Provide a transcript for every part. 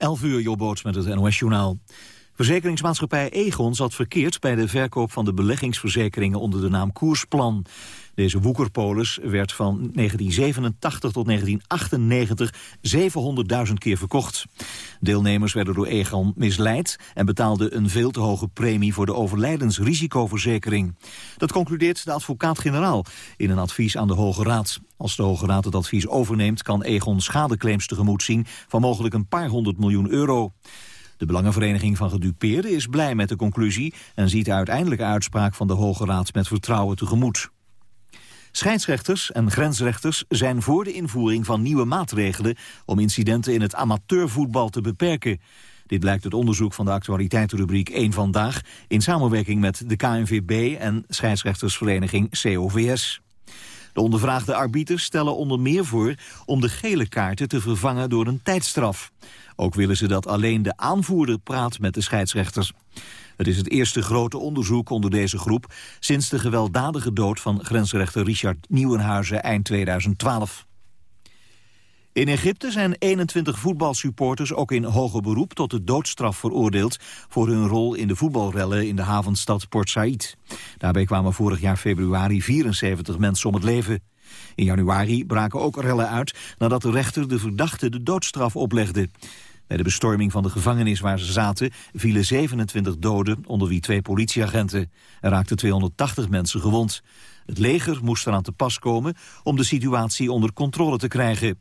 11 uur, Jobboots met het NOS-journaal. Verzekeringsmaatschappij Egon zat verkeerd bij de verkoop van de beleggingsverzekeringen onder de naam Koersplan. Deze woekerpolis werd van 1987 tot 1998 700.000 keer verkocht. Deelnemers werden door Egon misleid en betaalden een veel te hoge premie voor de overlijdensrisicoverzekering. Dat concludeert de advocaat-generaal in een advies aan de Hoge Raad. Als de Hoge Raad het advies overneemt kan Egon schadeclaims tegemoet zien van mogelijk een paar honderd miljoen euro. De Belangenvereniging van Gedupeerden is blij met de conclusie... en ziet de uiteindelijke uitspraak van de Hoge Raad met vertrouwen tegemoet. Scheidsrechters en grensrechters zijn voor de invoering van nieuwe maatregelen... om incidenten in het amateurvoetbal te beperken. Dit blijkt uit onderzoek van de actualiteitenrubriek 1 Vandaag... in samenwerking met de KNVB en scheidsrechtersvereniging COVS. De ondervraagde arbiters stellen onder meer voor om de gele kaarten te vervangen door een tijdstraf. Ook willen ze dat alleen de aanvoerder praat met de scheidsrechters. Het is het eerste grote onderzoek onder deze groep... sinds de gewelddadige dood van grensrechter Richard Nieuwenhuizen eind 2012. In Egypte zijn 21 voetbalsupporters ook in hoger beroep tot de doodstraf veroordeeld voor hun rol in de voetbalrellen in de havenstad Port Said. Daarbij kwamen vorig jaar februari 74 mensen om het leven. In januari braken ook rellen uit nadat de rechter de verdachte de doodstraf oplegde. Bij de bestorming van de gevangenis waar ze zaten vielen 27 doden, onder wie twee politieagenten. Er raakten 280 mensen gewond. Het leger moest eraan te pas komen om de situatie onder controle te krijgen.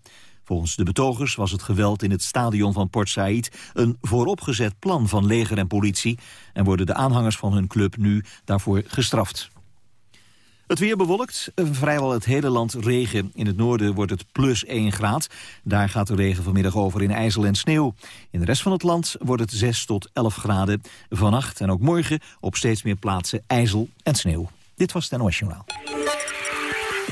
Volgens de betogers was het geweld in het stadion van Port Said een vooropgezet plan van leger en politie en worden de aanhangers van hun club nu daarvoor gestraft. Het weer bewolkt, vrijwel het hele land regen. In het noorden wordt het plus 1 graad. Daar gaat de regen vanmiddag over in ijzel en sneeuw. In de rest van het land wordt het 6 tot 11 graden. Vannacht en ook morgen op steeds meer plaatsen ijzel en sneeuw. Dit was het NOS.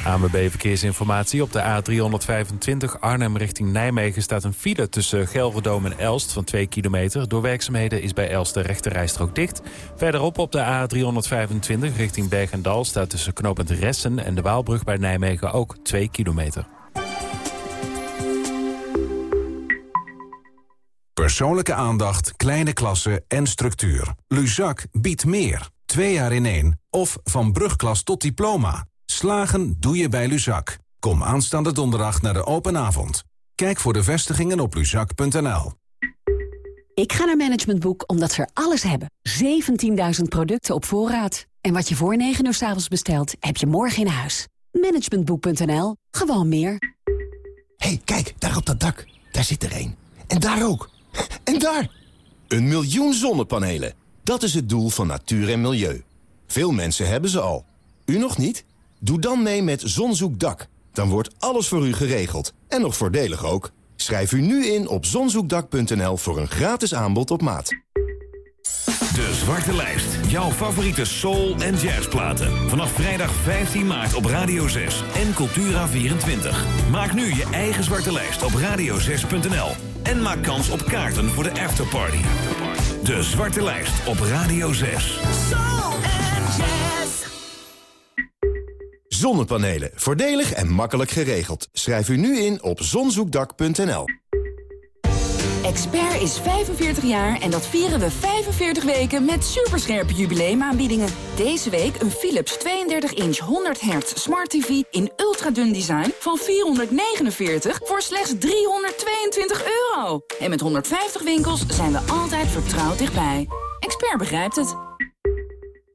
ANWB Verkeersinformatie. Op de A325 Arnhem richting Nijmegen staat een file tussen Gelredome en Elst van 2 kilometer. Door werkzaamheden is bij Elst de rechterrijstrook dicht. Verderop op de A325 richting Berg en Dal staat tussen knooppunt Ressen en de Waalbrug bij Nijmegen ook 2 kilometer. Persoonlijke aandacht, kleine klassen en structuur. Luzak biedt meer. Twee jaar in één. Of van brugklas tot diploma. Slagen doe je bij Luzak. Kom aanstaande donderdag naar de open avond. Kijk voor de vestigingen op luzak.nl. Ik ga naar Management Boek omdat ze er alles hebben. 17.000 producten op voorraad. En wat je voor 9 uur s avonds bestelt, heb je morgen in huis. Managementboek.nl. Gewoon meer. hey, kijk, daar op dat dak. Daar zit er een. En daar ook. En daar! Een miljoen zonnepanelen. Dat is het doel van natuur en milieu. Veel mensen hebben ze al. U nog niet? Doe dan mee met Zonzoekdak. Dan wordt alles voor u geregeld. En nog voordelig ook. Schrijf u nu in op zonzoekdak.nl voor een gratis aanbod op maat. De Zwarte Lijst. Jouw favoriete soul- en jazzplaten. Vanaf vrijdag 15 maart op Radio 6 en Cultura24. Maak nu je eigen Zwarte Lijst op radio6.nl. En maak kans op kaarten voor de afterparty. De Zwarte Lijst op Radio 6. Soul and jazz. Zonnepanelen. Voordelig en makkelijk geregeld. Schrijf u nu in op zonzoekdak.nl. Expert is 45 jaar en dat vieren we 45 weken met superscherpe jubileumaanbiedingen. Deze week een Philips 32-inch 100 Hz Smart TV in ultradun design van 449 voor slechts 322 euro. En met 150 winkels zijn we altijd vertrouwd dichtbij. Expert begrijpt het.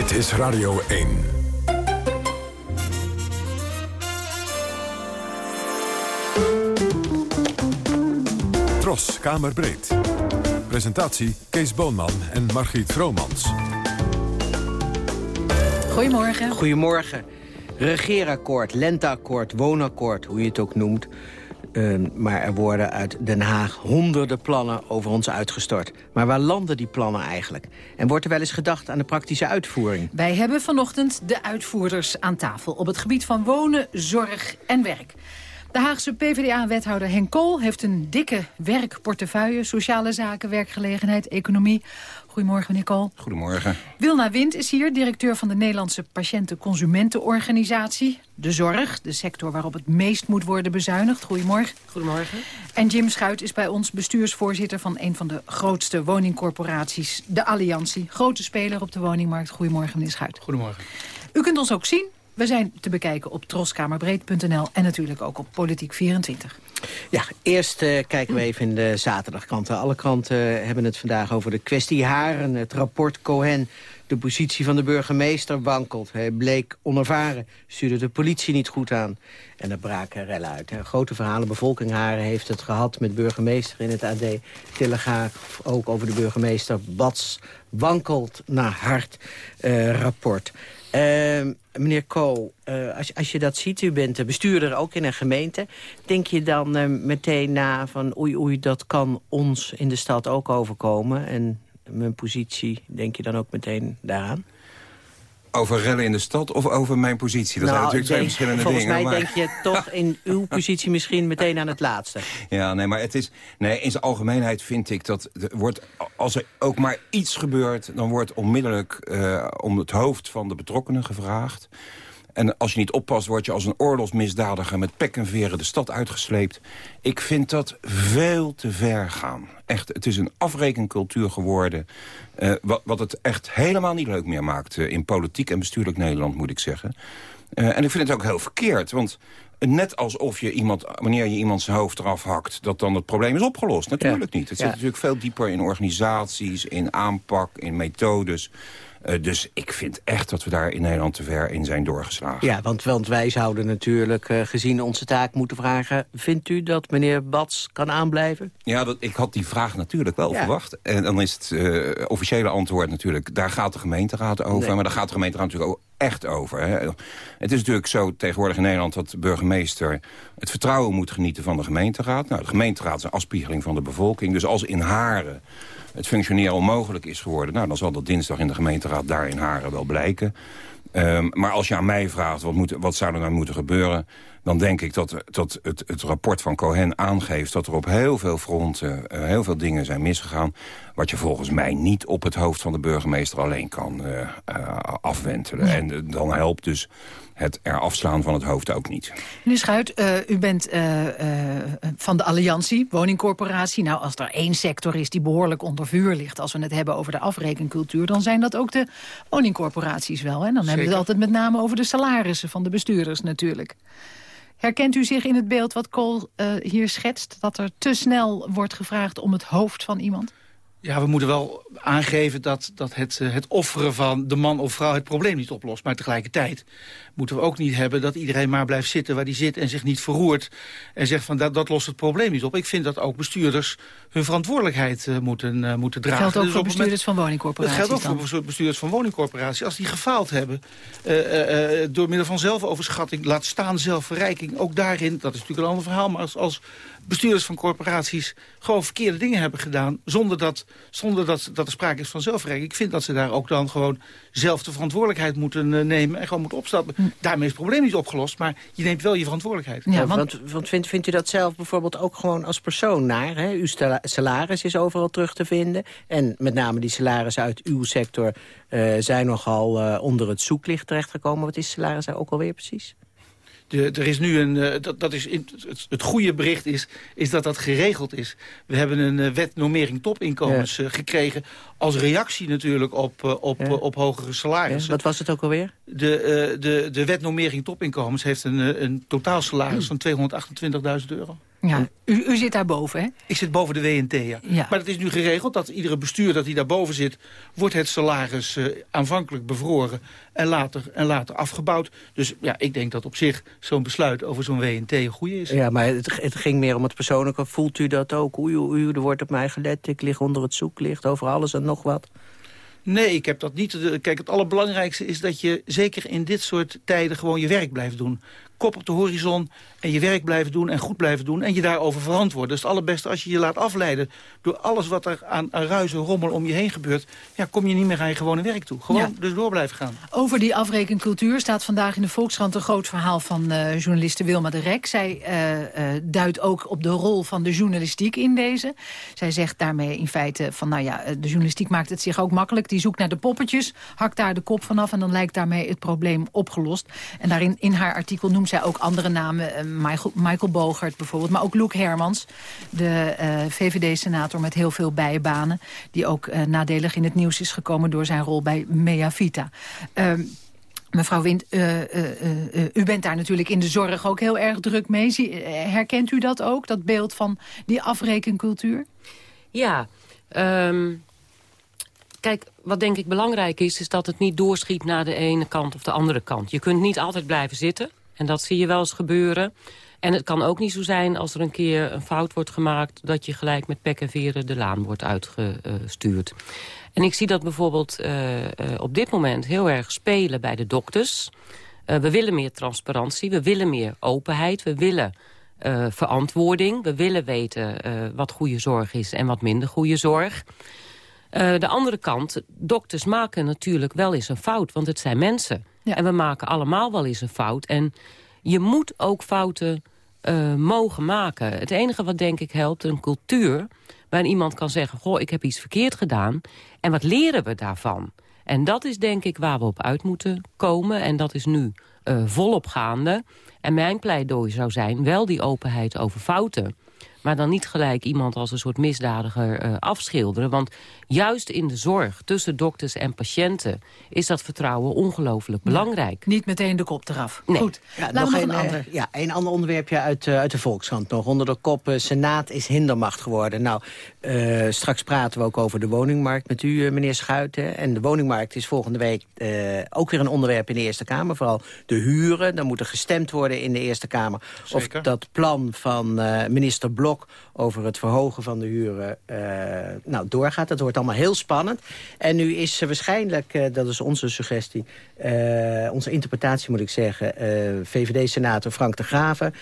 Dit is Radio 1. Tros, Kamerbreed. Presentatie Kees Boonman en Margriet Vromans. Goedemorgen. Goedemorgen. Regeerakkoord, lenteakkoord, woonakkoord, hoe je het ook noemt. Uh, maar er worden uit Den Haag honderden plannen over ons uitgestort. Maar waar landen die plannen eigenlijk? En wordt er wel eens gedacht aan de praktische uitvoering? Wij hebben vanochtend de uitvoerders aan tafel... op het gebied van wonen, zorg en werk. De Haagse PvdA-wethouder Henk Kool heeft een dikke werkportefeuille... sociale zaken, werkgelegenheid, economie. Goedemorgen, Kool. Goedemorgen. Wilna Wind is hier, directeur van de Nederlandse Patiënten-Consumentenorganisatie. De zorg, de sector waarop het meest moet worden bezuinigd. Goedemorgen. Goedemorgen. En Jim Schuit is bij ons bestuursvoorzitter van een van de grootste woningcorporaties, de Alliantie. Grote speler op de woningmarkt. Goedemorgen, meneer Schuit. Goedemorgen. U kunt ons ook zien we zijn te bekijken op troskamerbreed.nl en natuurlijk ook op Politiek24. Ja, eerst uh, kijken we even in de zaterdagkranten. Alle kranten hebben het vandaag over de kwestie Haren, het rapport Cohen. De positie van de burgemeester wankelt. Hij bleek onervaren, stuurde de politie niet goed aan. En er braken rellen uit. Grote verhalen, bevolking Haren heeft het gehad met burgemeester in het AD. Telegraaf ook over de burgemeester. Bats wankelt naar hart uh, rapport. Uh, meneer Ko, uh, als, als je dat ziet, u bent bestuurder ook in een gemeente... denk je dan uh, meteen na van oei oei, dat kan ons in de stad ook overkomen... en mijn positie, denk je dan ook meteen daaraan? Over rellen in de stad of over mijn positie? Dat nou, zijn natuurlijk twee denk, verschillende volgens dingen. Volgens mij denk je toch in uw positie misschien meteen aan het laatste. Ja, nee, maar het is... Nee, in zijn algemeenheid vind ik dat... Er wordt, als er ook maar iets gebeurt... dan wordt onmiddellijk uh, om het hoofd van de betrokkenen gevraagd. En als je niet oppast, word je als een oorlogsmisdadiger... met pek en veren de stad uitgesleept. Ik vind dat veel te ver gaan. Echt, het is een afrekencultuur geworden... Uh, wat, wat het echt helemaal niet leuk meer maakt... Uh, in politiek en bestuurlijk Nederland, moet ik zeggen. Uh, en ik vind het ook heel verkeerd, want... Net alsof je iemand, wanneer je iemand zijn hoofd eraf hakt... dat dan het probleem is opgelost. Natuurlijk ja. niet. Het zit ja. natuurlijk veel dieper in organisaties, in aanpak, in methodes... Uh, dus ik vind echt dat we daar in Nederland te ver in zijn doorgeslagen. Ja, want, want wij zouden natuurlijk uh, gezien onze taak moeten vragen... vindt u dat meneer Bats kan aanblijven? Ja, dat, ik had die vraag natuurlijk wel ja. verwacht. En dan is het uh, officiële antwoord natuurlijk... daar gaat de gemeenteraad over. Nee. Maar daar gaat de gemeenteraad natuurlijk ook echt over. Hè. Het is natuurlijk zo tegenwoordig in Nederland... dat de burgemeester het vertrouwen moet genieten van de gemeenteraad. Nou, de gemeenteraad is een afspiegeling van de bevolking. Dus als in Haren het functioneren onmogelijk is geworden... nou, dan zal dat dinsdag in de gemeenteraad daar in Haren wel blijken. Um, maar als je aan mij vraagt wat, moet, wat zou er nou moeten gebeuren... dan denk ik dat, dat het, het rapport van Cohen aangeeft... dat er op heel veel fronten uh, heel veel dingen zijn misgegaan... wat je volgens mij niet op het hoofd van de burgemeester alleen kan uh, uh, afwentelen. Ja. En dan helpt dus het er afslaan van het hoofd ook niet. Meneer Schuit, uh, u bent uh, uh, van de Alliantie, woningcorporatie. Nou, als er één sector is die behoorlijk onder vuur ligt... als we het hebben over de afrekencultuur... dan zijn dat ook de woningcorporaties wel. Hè? Dan Zeker. hebben we het altijd met name over de salarissen van de bestuurders natuurlijk. Herkent u zich in het beeld wat Kool hier schetst... dat er te snel wordt gevraagd om het hoofd van iemand? Ja, we moeten wel aangeven dat, dat het, het offeren van de man of vrouw het probleem niet oplost. Maar tegelijkertijd moeten we ook niet hebben dat iedereen maar blijft zitten waar die zit en zich niet verroert. En zegt van dat, dat lost het probleem niet op. Ik vind dat ook bestuurders hun verantwoordelijkheid uh, moeten, uh, moeten dragen. Dat geldt ook dus voor bestuurders moment, van woningcorporaties Dat geldt ook dan? voor bestuurders van woningcorporaties. Als die gefaald hebben uh, door middel van zelfoverschatting, laat staan zelfverrijking. Ook daarin, dat is natuurlijk een ander verhaal, maar als, als bestuurders van corporaties gewoon verkeerde dingen hebben gedaan... zonder dat, zonder dat, dat er sprake is van zelfverrijking. Ik vind dat ze daar ook dan gewoon zelf de verantwoordelijkheid moeten nemen... en gewoon moeten opstappen. Hm. Daarmee is het probleem niet opgelost, maar je neemt wel je verantwoordelijkheid. Ja, want, want vindt, vindt u dat zelf bijvoorbeeld ook gewoon als persoon naar? Hè? Uw salaris is overal terug te vinden. En met name die salarissen uit uw sector uh, zijn nogal uh, onder het zoeklicht terechtgekomen. Wat is salaris daar ook alweer precies? De, er is nu een, uh, dat, dat is in, het, het, goede bericht is, is dat dat geregeld is. We hebben een uh, wet normering topinkomens ja. uh, gekregen... als reactie natuurlijk op, op, ja. op hogere salarissen. Ja. Wat was het ook alweer? De, de, de wet normering topinkomens heeft een, een totaal salaris van 228.000 euro. Ja, u, u zit daarboven, hè? Ik zit boven de WNT, ja. ja. Maar het is nu geregeld dat iedere bestuur dat hij daarboven zit... wordt het salaris uh, aanvankelijk bevroren en later, en later afgebouwd. Dus ja, ik denk dat op zich zo'n besluit over zo'n WNT een goede is. Ja, maar het, het, ging meer om het persoonlijke. Voelt u dat ook? Oei, oei, er wordt op mij gelet, ik lig onder het zoeklicht... over alles en nog wat? Nee, ik heb dat niet. Kijk, het allerbelangrijkste is dat je zeker in dit soort tijden gewoon je werk blijft doen kop op de horizon en je werk blijven doen en goed blijven doen... en je daarover verantwoorden. Dat is het allerbeste als je je laat afleiden door alles wat er aan, aan ruis en rommel om je heen gebeurt... ja, kom je niet meer aan je gewone werk toe. Gewoon dus door blijven gaan. Over die afrekencultuur staat vandaag in de Volkskrant... een groot verhaal van uh, journaliste Wilma de Rek. Zij uh, uh, duidt ook op de rol van de journalistiek in deze. Zij zegt daarmee in feite van, nou ja, de journalistiek maakt het zich ook makkelijk. Die zoekt naar de poppetjes, hakt daar de kop vanaf... en dan lijkt daarmee het probleem opgelost. En daarin in haar artikel noemt zij ook andere namen. Uh, Michael, Michael Bogert bijvoorbeeld. Maar ook Luke Hermans, de uh, VVD-senator met heel veel bijbanen. Die ook uh, nadelig in het nieuws is gekomen door zijn rol bij Mea Vita. Ehm, mevrouw Wind, u bent daar natuurlijk in de zorg ook heel erg druk mee. Herkent u dat ook, dat beeld van die afrekencultuur? Ja, um, kijk, wat denk ik belangrijk is... is dat het niet doorschiet naar de ene kant of de andere kant. Je kunt niet altijd blijven zitten. En dat zie je wel eens gebeuren. En het kan ook niet zo zijn als er een keer een fout wordt gemaakt... dat je gelijk met pek en veren de laan wordt uitgestuurd. En ik zie dat bijvoorbeeld uh, uh, op dit moment heel erg spelen bij de dokters. Uh, we willen meer transparantie, we willen meer openheid... we willen verantwoording, we willen weten wat goede zorg is... en wat minder goede zorg. de andere kant, dokters maken natuurlijk wel eens een fout... want het zijn mensen... Ja. En we maken allemaal wel eens een fout. En je moet ook fouten uh, mogen maken. Het enige wat denk ik helpt, een cultuur... waarin iemand kan zeggen, goh, ik heb iets verkeerd gedaan... en wat leren we daarvan? En dat is denk ik waar we op uit moeten komen. En dat is nu uh, volop gaande. En mijn pleidooi zou zijn, wel die openheid over fouten... Maar dan niet gelijk iemand als een soort misdadiger uh, afschilderen. Want juist in de zorg tussen dokters en patiënten... is dat vertrouwen ongelooflijk belangrijk. niet meteen de kop eraf. Nee. Goed. Ja, nog, een, ander, ja, een ander onderwerpje uit, uh, uit de Volkskrant nog. Onder de kop uh, Senaat is hindermacht geworden. Nou, straks praten we ook over de woningmarkt met u, meneer Schuiten. En de woningmarkt is volgende week ook weer een onderwerp in de Eerste Kamer. Vooral de huren. Dan moet er gestemd worden in de Eerste Kamer. Zeker. Of dat plan van minister Blok over het verhogen van de huren uh, nou, doorgaat. Dat wordt allemaal heel spannend. En nu is waarschijnlijk, uh, dat is onze suggestie... Uh, onze interpretatie moet ik zeggen... VVD-senator Frank de Graven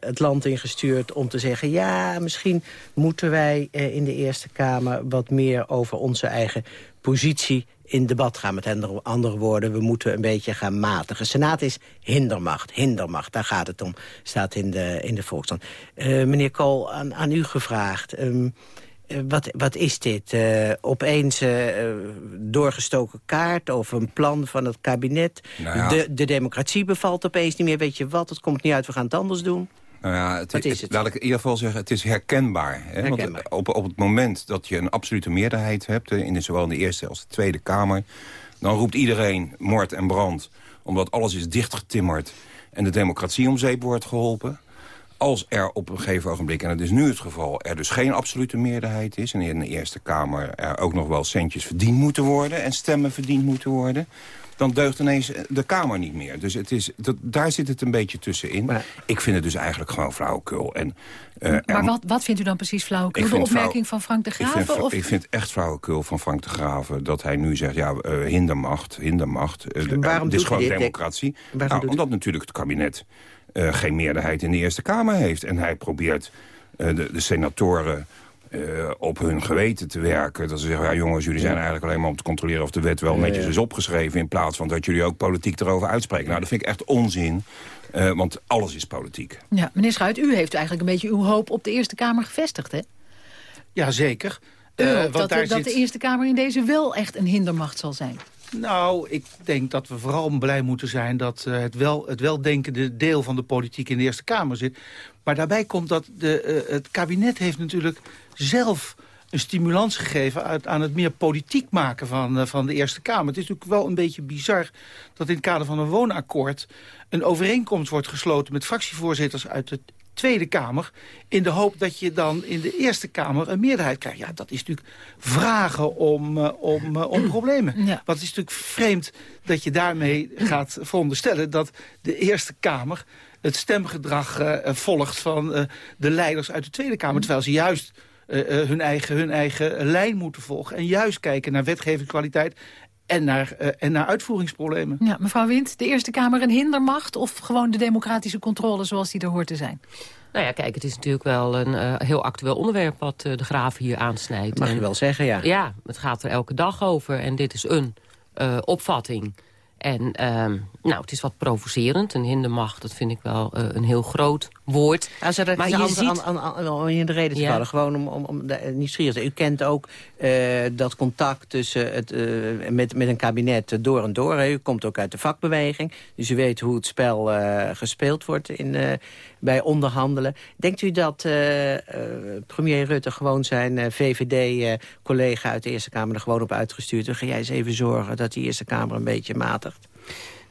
het land ingestuurd om te zeggen... ja, misschien moeten wij in de Eerste Kamer wat meer over onze eigen positie in debat gaan. Met andere woorden, we moeten een beetje gaan matigen. Senaat is hindermacht, hindermacht, daar gaat het om. Staat in de, in de Volksstand. Uh, meneer Kool, aan, aan u gevraagd... Um, uh, wat, wat is dit? Uh, opeens doorgestoken kaart of een plan van het kabinet? Nou ja. de, de democratie bevalt opeens niet meer. Weet je wat, het komt niet uit, we gaan het anders doen. Nou ja, het, is het? laat ik in ieder geval zeggen, het is herkenbaar. Hè? herkenbaar. Want op, op het moment dat je een absolute meerderheid hebt... in de, zowel in de Eerste als de Tweede Kamer... dan roept iedereen moord en brand... omdat alles is dichtgetimmerd en de democratie om zeep wordt geholpen. Als er op een gegeven ogenblik, en dat is nu het geval... er dus geen absolute meerderheid is... en in de Eerste Kamer er ook nog wel centjes verdiend moeten worden... en stemmen verdiend moeten worden dan deugt ineens de Kamer niet meer. Dus het is, dat, daar zit het een beetje tussenin. Maar, ik vind het dus eigenlijk gewoon flauwekul. En, uh, maar wat, wat vindt u dan precies flauwekul? De opmerking van Frank de Graven? Ik vind, of? ik vind echt flauwekul van Frank de Graven... dat hij nu zegt, ja, uh, hindermacht, hindermacht. Uh, waarom het is gewoon democratie. Nou, omdat natuurlijk het kabinet geen meerderheid in de Eerste Kamer heeft. En hij probeert de, de senatoren uh, op hun geweten te werken. Dat ze zeggen, ja jongens, jullie zijn eigenlijk alleen maar om te controleren... of de wet wel netjes is opgeschreven... in plaats van dat jullie ook politiek erover uitspreken. Nou, dat vind ik echt onzin. Uh, want alles is politiek. Ja, meneer Schuit, u heeft eigenlijk een beetje uw hoop op de Eerste Kamer gevestigd, hè? Ja, zeker. Uh, want dat, daar dat zit... de Eerste Kamer in deze wel echt een hindermacht zal zijn. Nou, ik denk dat we vooral blij moeten zijn... dat uh, het, wel, het weldenkende deel van de politiek in de Eerste Kamer zit. Maar daarbij komt dat de, uh, het kabinet heeft natuurlijk zelf een stimulans gegeven uit, aan het meer politiek maken van, uh, van de Eerste Kamer. Het is natuurlijk wel een beetje bizar dat in het kader van een woonakkoord... een overeenkomst wordt gesloten met fractievoorzitters uit de Tweede Kamer... in de hoop dat je dan in de Eerste Kamer een meerderheid krijgt. Ja, dat is natuurlijk vragen om, uh, om, uh, om problemen. Ja. Want het is natuurlijk vreemd dat je daarmee gaat veronderstellen... dat de Eerste Kamer het stemgedrag volgt van de leiders uit de Tweede Kamer. Terwijl ze juist eh, eh, hun, eigen, hun eigen lijn moeten volgen. En juist kijken naar wetgevingskwaliteit en naar, uh, en naar uitvoeringsproblemen. Ja, mevrouw Wind, de Eerste Kamer een hindermacht... of gewoon de democratische controle zoals die er hoort te zijn? Nou ja, kijk, het is natuurlijk wel een uh, heel actueel onderwerp... wat uh, de graven hier aansnijdt. Mag je wel zeggen, ja. Ja, het gaat er elke dag over. En dit is een opvatting en um, nou, het is wat provocerend. Een hindermacht, dat vind ik wel uh, een heel groot woord. Er maar je ziet... aan, aan, aan, in de reden te ja. vallen, gewoon om, om, om de nieuwsgierig U kent ook uh, dat contact tussen het, uh, met, met een kabinet door en door. Hè. U komt ook uit de vakbeweging, dus u weet hoe het spel gespeeld wordt in, bij onderhandelen. Denkt u dat premier Rutte gewoon zijn VVD-collega uit de Eerste Kamer er gewoon op uitgestuurd? Dan ga jij eens even zorgen dat die Eerste Kamer een beetje matig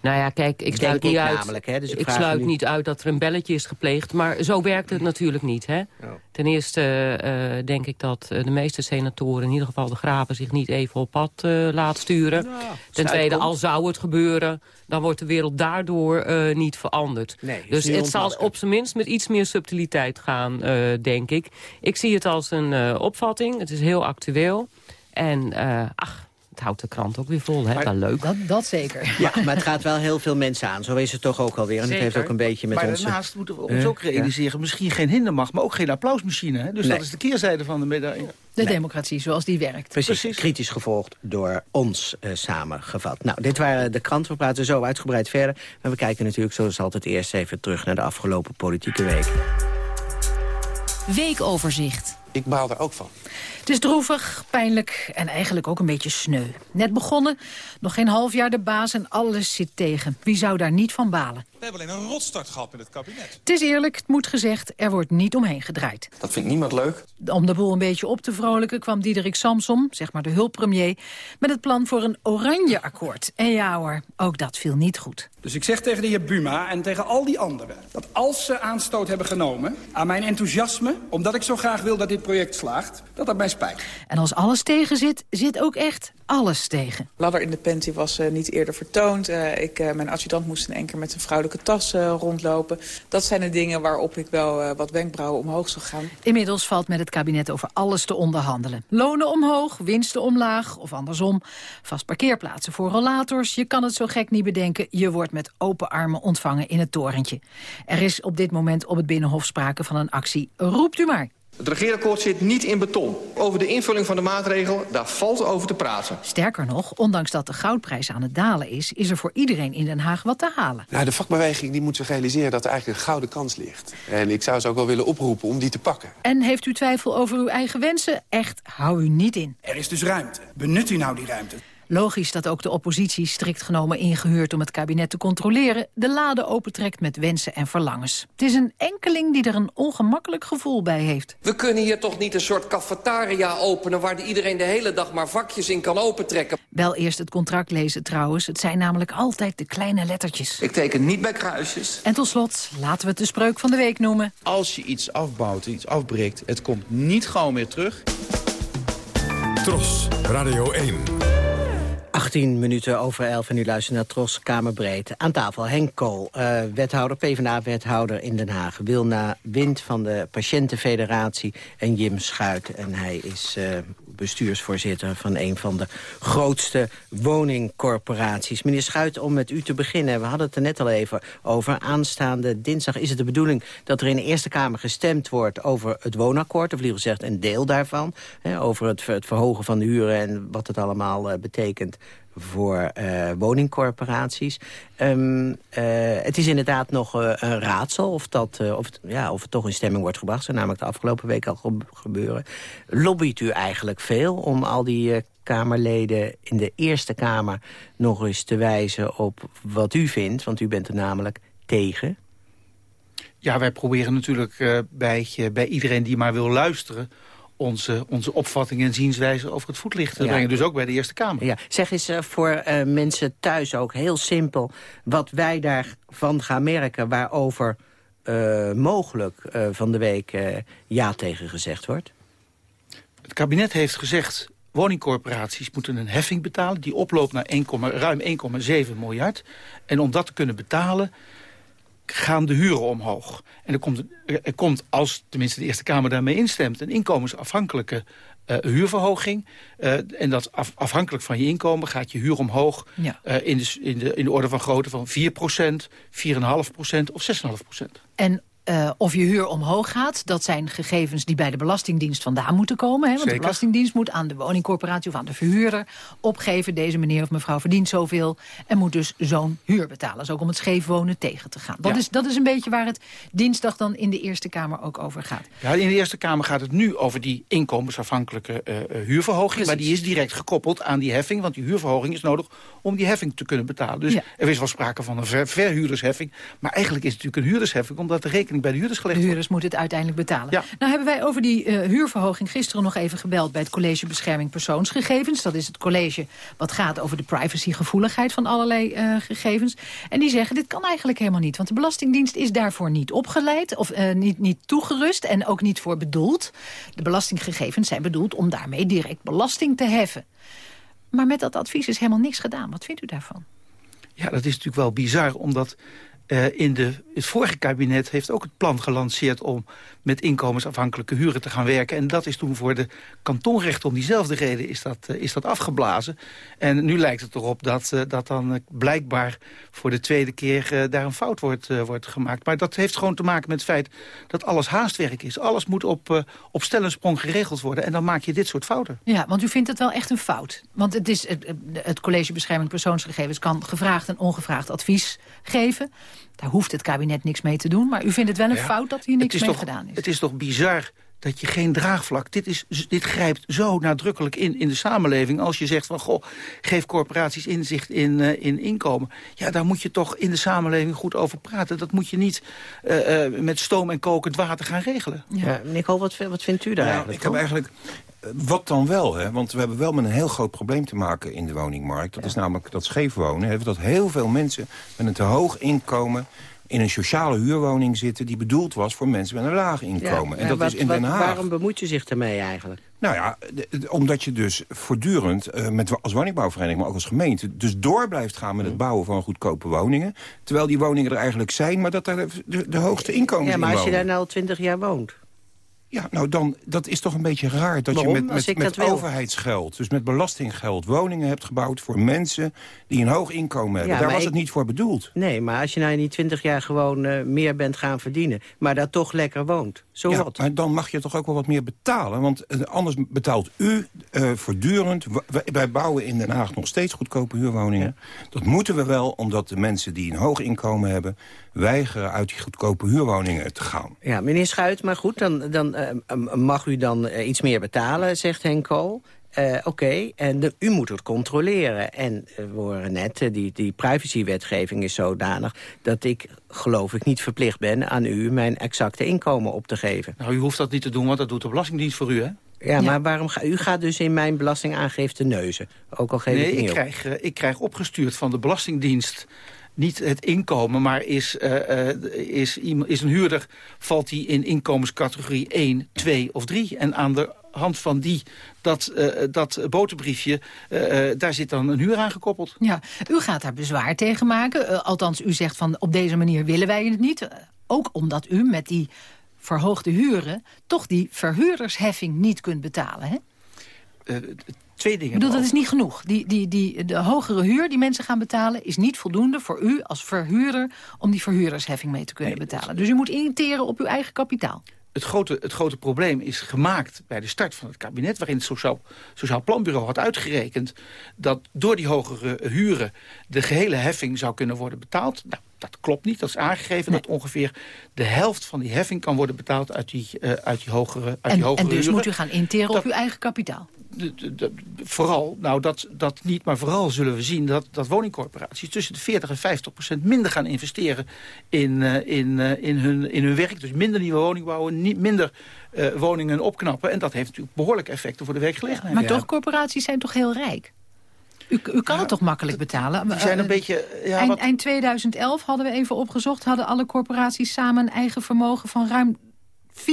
nou ja, kijk, ik sluit, niet, uit, namelijk, hè? Dus ik, ik sluit niet... niet uit dat er een belletje is gepleegd. Maar zo werkt het natuurlijk niet. Hè? Oh. Ten eerste uh, denk ik dat de meeste senatoren, in ieder geval de graven... zich niet even op pad uh, laat sturen. Ten tweede, al zou het gebeuren... dan wordt de wereld daardoor uh, niet veranderd. Nee, dus het zal op zijn minst met iets meer subtiliteit gaan, denk ik. Ik zie het als een opvatting. Het is heel actueel. En ach, het houdt de krant ook weer vol, hè? wel leuk. Dat, dat zeker. Ja, maar het gaat wel heel veel mensen aan. Zo is het toch ook alweer. En het heeft ook een beetje met maar onze... Maar daarnaast moeten we ons ook realiseren... misschien geen hindermacht, maar ook geen applausmachine. Hè? Dus nee. dat is de keerzijde van de medaille. De nee. democratie, zoals die werkt. Precies, Precies. kritisch gevolgd door ons uh, samengevat. Nou, dit waren de kranten. We praten zo uitgebreid verder. Maar we kijken natuurlijk zoals altijd eerst even terug... naar de afgelopen politieke week. Weekoverzicht. Ik baal er ook van. Het is droevig, pijnlijk en eigenlijk ook een beetje sneu. Net begonnen, nog geen half jaar de baas en alles zit tegen. Wie zou daar niet van balen? We hebben alleen een rotstart gehad met het kabinet. Het is eerlijk, het moet gezegd, er wordt niet omheen gedraaid. Dat vindt niemand leuk. Om de boel een beetje op te vrolijken kwam Diederik Samsom, zeg maar de hulppremier... met het plan voor een oranje akkoord. En ja hoor, ook dat viel niet goed. Dus ik zeg tegen de heer Buma en tegen al die anderen... dat als ze aanstoot hebben genomen aan mijn enthousiasme... omdat ik zo graag wil dat dit project slaagt, dat dat mij spijt. En als alles tegen zit, zit ook echt alles tegen. Ladder in de Pentie was uh, niet eerder vertoond. Uh, ik, uh, mijn adjudant moest in één keer met zijn vrouwelijke tas rondlopen. Dat zijn de dingen waarop ik wel wat wenkbrauwen omhoog zou gaan. Inmiddels valt met het kabinet over alles te onderhandelen. Lonen omhoog, winsten omlaag of andersom. Vast parkeerplaatsen voor rollators. Je kan het zo gek niet bedenken. Je wordt met open armen ontvangen in het torentje. Er is op dit moment op het Binnenhof sprake van een actie. Roept u maar. Het regeerakkoord zit niet in beton. Over de invulling van de maatregel, daar valt over te praten. Sterker nog, ondanks dat de goudprijs aan het dalen is... is er voor iedereen in Den Haag wat te halen. Nou, de vakbeweging die moet zich realiseren dat er eigenlijk een gouden kans ligt. En ik zou ze ook wel willen oproepen om die te pakken. En heeft u twijfel over uw eigen wensen? Echt, hou u niet in. Er is dus ruimte. Benut u nou die ruimte. Logisch dat ook de oppositie, strikt genomen ingehuurd om het kabinet te controleren, de lade opentrekt met wensen en verlangens. Het is een enkeling die er een ongemakkelijk gevoel bij heeft. We kunnen hier toch niet een soort cafetaria openen waar iedereen de hele dag maar vakjes in kan opentrekken. Wel eerst het contract lezen trouwens. Het zijn namelijk altijd de kleine lettertjes. Ik teken niet bij kruisjes. En tot slot, laten we het de spreuk van de week noemen. Als je iets afbouwt, iets afbreekt, het komt niet gauw meer terug. Tros, Radio 1. 18 minuten over 11 en u luistert naar Tros Kamerbreed. Aan tafel Henk Kool, uh, wethouder, PvdA-wethouder in Den Haag. Wilna Wind van de Patiëntenfederatie en Jim Schuit. En hij is uh, bestuursvoorzitter van een van de grootste woningcorporaties. Meneer Schuit, om met u te beginnen. We hadden het er net al even over. Aanstaande dinsdag is het de bedoeling dat er in de Eerste Kamer gestemd wordt over het woonakkoord. Of liever gezegd een deel daarvan. Hè, over het, verhogen van de huren en wat het allemaal uh, betekent voor uh, woningcorporaties. Um, uh, het is inderdaad nog uh, een raadsel of, dat, of, het, ja, of het toch in stemming wordt gebracht. Zou namelijk de afgelopen week al gebeuren. Lobbyt u eigenlijk veel om al die Kamerleden in de Eerste Kamer nog eens te wijzen op wat u vindt? Want u bent er namelijk tegen. Ja, wij proberen natuurlijk bij, bij iedereen die maar wil luisteren onze, onze opvatting en zienswijze over het voetlicht te ja. brengen. Dus ook bij de Eerste Kamer. Ja. Zeg eens uh, voor uh, mensen thuis ook heel simpel... wat wij daarvan gaan merken waarover uh, mogelijk van de week ja tegen gezegd wordt. Het kabinet heeft gezegd... woningcorporaties moeten een heffing betalen... die oploopt naar 1, ruim 1,7 miljard. En om dat te kunnen betalen gaan de huren omhoog. En er komt, er komt, als tenminste de Eerste Kamer daarmee instemt... een inkomensafhankelijke uh, huurverhoging. Uh, en dat af, afhankelijk van je inkomen gaat je huur omhoog... Ja. Uh, in, de, in, de, in de orde van grootte van 4% 4,5% of 6,5% En uh, of je huur omhoog gaat. Dat zijn gegevens die bij de Belastingdienst vandaan moeten komen. Hè? Want Zeker. de Belastingdienst moet aan de woningcorporatie of aan de verhuurder opgeven... deze meneer of mevrouw verdient zoveel en moet dus zo'n huur betalen. Is ook om het scheef wonen tegen te gaan. Dat, Ja. is, dat is een beetje waar het dinsdag dan in de Eerste Kamer ook over gaat. Ja, in de Eerste Kamer gaat het nu over die inkomensafhankelijke uh, uh, huurverhoging. Maar die is direct gekoppeld aan die heffing. Want die huurverhoging is nodig om die heffing te kunnen betalen. Dus Ja. er is wel sprake van een ver verhuurdersheffing. Maar eigenlijk is het natuurlijk een huurdersheffing... omdat de rekening bij de huurders gelegd De huurders moeten het uiteindelijk betalen. Nou hebben wij over die uh, huurverhoging gisteren nog even gebeld... bij het College Bescherming Persoonsgegevens. Dat is het college wat gaat over de privacygevoeligheid van allerlei uh, gegevens. En die zeggen, dit kan eigenlijk helemaal niet. Want de Belastingdienst is daarvoor niet opgeleid... of uh, niet, niet toegerust en ook niet voor bedoeld. De belastinggegevens zijn bedoeld om daarmee direct belasting te heffen. Maar met dat advies is helemaal niks gedaan. Wat vindt u daarvan? Ja, dat is natuurlijk wel bizar, omdat uh, in de, het vorige kabinet heeft ook het plan gelanceerd om met inkomensafhankelijke huren te gaan werken. En dat is toen voor de kantonrechten om diezelfde reden is dat, uh, is dat afgeblazen. En nu lijkt het erop dat, uh, dat dan blijkbaar voor de tweede keer daar een fout wordt, wordt gemaakt. Maar dat heeft gewoon te maken met het feit dat alles haastwerk is. Alles moet op, op stel geregeld worden. En dan maak je dit soort fouten. Ja, want u vindt het wel echt een fout. Want het, is, het, het College Bescherming Persoonsgegevens kan gevraagd en ongevraagd advies geven. Daar hoeft het kabinet niks mee te doen. Maar u vindt het wel een Ja, fout dat hier niks mee toch, gedaan is. Het is toch bizar dat je geen draagvlak... Dit, is, dit grijpt zo nadrukkelijk in in de samenleving. Als je zegt van, goh, geef corporaties inzicht in, uh, in inkomen. Ja, daar moet je toch in de samenleving goed over praten. Dat moet je niet uh, uh, met stoom en kokend water gaan regelen. Ja, ja Nicole, wat, wat vindt u daar nou, eigenlijk Ik heb eigenlijk... Wat dan wel, hè? want we hebben wel met een heel groot probleem te maken in de woningmarkt. Dat ja. is namelijk dat scheef wonen. Hè? Dat heel veel mensen met een te hoog inkomen in een sociale huurwoning zitten... die bedoeld was voor mensen met een laag inkomen. Ja, en dat wat, is in Den Haag. Waarom bemoeit je zich ermee eigenlijk? Nou ja, omdat je dus voortdurend, uh, met, als woningbouwvereniging, maar ook als gemeente... dus door blijft gaan met het bouwen van goedkope woningen. Terwijl die woningen er eigenlijk zijn, maar dat daar de, de, de hoogste inkomens Ja, maar in als je daar nou twintig jaar woont... Ja, nou dan, dat is toch een beetje raar dat Waarom? je met, met, met overheidsgeld, dus met belastinggeld, woningen hebt gebouwd voor mensen die een hoog inkomen hebben. Ja, Daar was ik... het niet voor bedoeld. Nee, maar als je nou in die twintig jaar gewoon uh, meer bent gaan verdienen, maar daar toch lekker woont, zo ja, wat. Maar dan mag je toch ook wel wat meer betalen, want uh, anders betaalt u uh, voortdurend. Wij, wij, bouwen in Den Haag nog steeds goedkope huurwoningen. Ja. Dat moeten we wel, omdat de mensen die een hoog inkomen hebben weigeren uit die goedkope huurwoningen te gaan. Ja, meneer Schuit, maar goed, dan, dan uh, mag u dan uh, iets meer betalen, zegt Henk Kool. Uh, Oké, okay. en de, u moet het controleren. En uh, we horen net, uh, die, die privacywetgeving is zodanig... dat ik, geloof ik, niet verplicht ben aan u mijn exacte inkomen op te geven. Nou, u hoeft dat niet te doen, want dat doet de Belastingdienst voor u, hè? Ja, ja, maar waarom ga, u gaat dus in mijn belastingaangifte neuzen? Ook al geef nee, ik ik krijg, ik krijg opgestuurd van de Belastingdienst niet het inkomen, maar is, uh, is, is een huurder... valt hij in inkomenscategorie 1, 2 of 3. En aan de hand van die, dat, uh, dat boterbriefje, uh, daar zit dan een huur aan gekoppeld. Ja, u gaat daar bezwaar tegen maken. althans, u zegt van op deze manier willen wij het niet. ook omdat u met die verhoogde huren... toch die verhuurdersheffing niet kunt betalen, hè? Twee dingen. Ik bedoel, dat is niet genoeg. Die, die, die, de hogere huur die mensen gaan betalen... is niet voldoende voor u als verhuurder... om die verhuurdersheffing mee te kunnen nee, betalen. Dus u moet interen op uw eigen kapitaal. Het grote, het grote probleem is gemaakt bij de start van het kabinet... waarin het Sociaal, Sociaal Planbureau had uitgerekend... dat door die hogere huren de gehele heffing zou kunnen worden betaald. Nou, dat klopt niet. Dat is aangegeven nee. dat ongeveer de helft van die heffing kan worden betaald... uit die, uh, uit die hogere, uit en, die hogere en dus huren. moet u gaan interen dat, op uw eigen kapitaal. Vooral, nou dat, dat niet, maar vooral zullen we zien dat, dat woningcorporaties tussen de 40 en 50 procent minder gaan investeren in, uh, in, uh, in, hun, in hun werk. Dus minder nieuwe woning bouwen, niet, minder uh, woningen opknappen. En dat heeft natuurlijk behoorlijke effecten voor de werkgelegenheid. Maar ja. toch, corporaties zijn toch heel rijk? U, u kan ja, het toch makkelijk betalen? Die zijn een beetje... Ja, eind, wat... eind 2011 hadden we even opgezocht... hadden alle corporaties samen een eigen vermogen van ruim 34,2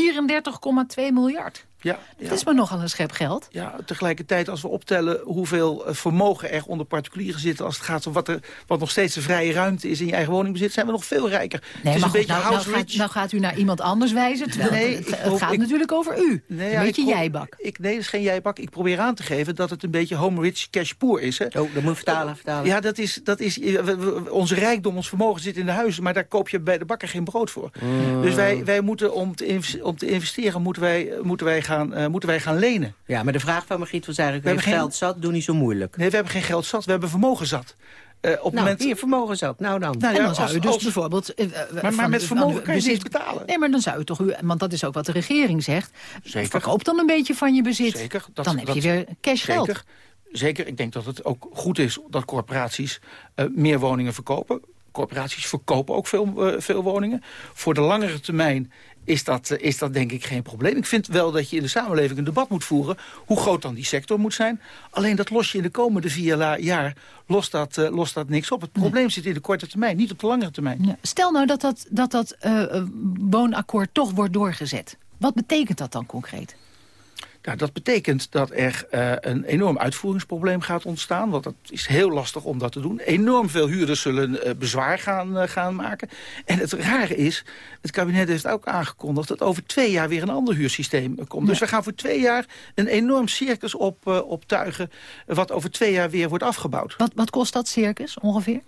miljard. Ja, Dat is maar nogal een schep geld. Ja, tegelijkertijd als we optellen hoeveel eh, vermogen er onder particulieren zit... als het gaat om wat, er, wat nog steeds de vrije ruimte is in je eigen woningbezit... zijn we nog veel rijker. Nee, het maar is een goed, beetje nou, nou, gaat, nou gaat u naar iemand anders wijzen. Terwijl Nee, het, het hoop- gaat ik- natuurlijk over u. Nee, een ja, beetje ik jijbak. Ik, nee, dat is geen jijbak. Ik probeer aan te geven dat het een beetje home rich cash poor is. Hè. Oh, dat moet je vertalen, vertalen. Ja, dat is, dat is, onze rijkdom, ons vermogen zit in de huizen... maar daar koop je bij de bakker geen brood voor. Mm. Dus wij, wij moeten, om te, om te investeren, moeten wij, moeten, wij gaan, eh, moeten wij gaan lenen. Ja, maar de vraag van Margriet was eigenlijk... We We hebben geld zat, doe niet zo moeilijk. Nee, we hebben geen geld zat, we hebben vermogen zat. Eh, op het Nou, moment... hier, vermogen zat. Nou dan. Nou en ja, dan zou als- u dus als- bijvoorbeeld... Maar, maar van- met vermogen uw kan je bezit- niks betalen. Nee, maar dan zou u toch... U, want dat is ook wat de regering zegt. Zeker. Verkoop dan een beetje van je bezit. Zeker. Dat, dan heb dat- je weer cash geld. Zeker. Zeker. Ik denk dat het ook goed is dat corporaties eh, meer woningen verkopen. Corporaties verkopen ook veel, veel woningen. Voor de langere termijn is dat, eh, is dat denk ik geen probleem. Ik vind wel dat je in de samenleving een debat moet voeren... hoe groot dan die sector moet zijn. Alleen dat los je in de komende vier jaar lost dat, eh, lost dat niks op. Het probleem zit in de korte termijn, niet op de langere termijn. Ja. Stel nou dat dat, dat, dat eh, woonakkoord toch wordt doorgezet. Wat betekent dat dan concreet? Nou, dat betekent dat er eh, een enorm uitvoeringsprobleem gaat ontstaan. Want dat is heel lastig om dat te doen. Enorm veel huurders zullen eh, bezwaar gaan, eh, gaan maken. En het rare is, het kabinet heeft ook aangekondigd... dat over twee jaar weer een ander huursysteem komt. Dus we gaan voor twee jaar een enorm circus op, optuigen... wat over twee jaar weer wordt afgebouwd. Wat, wat kost dat circus ongeveer?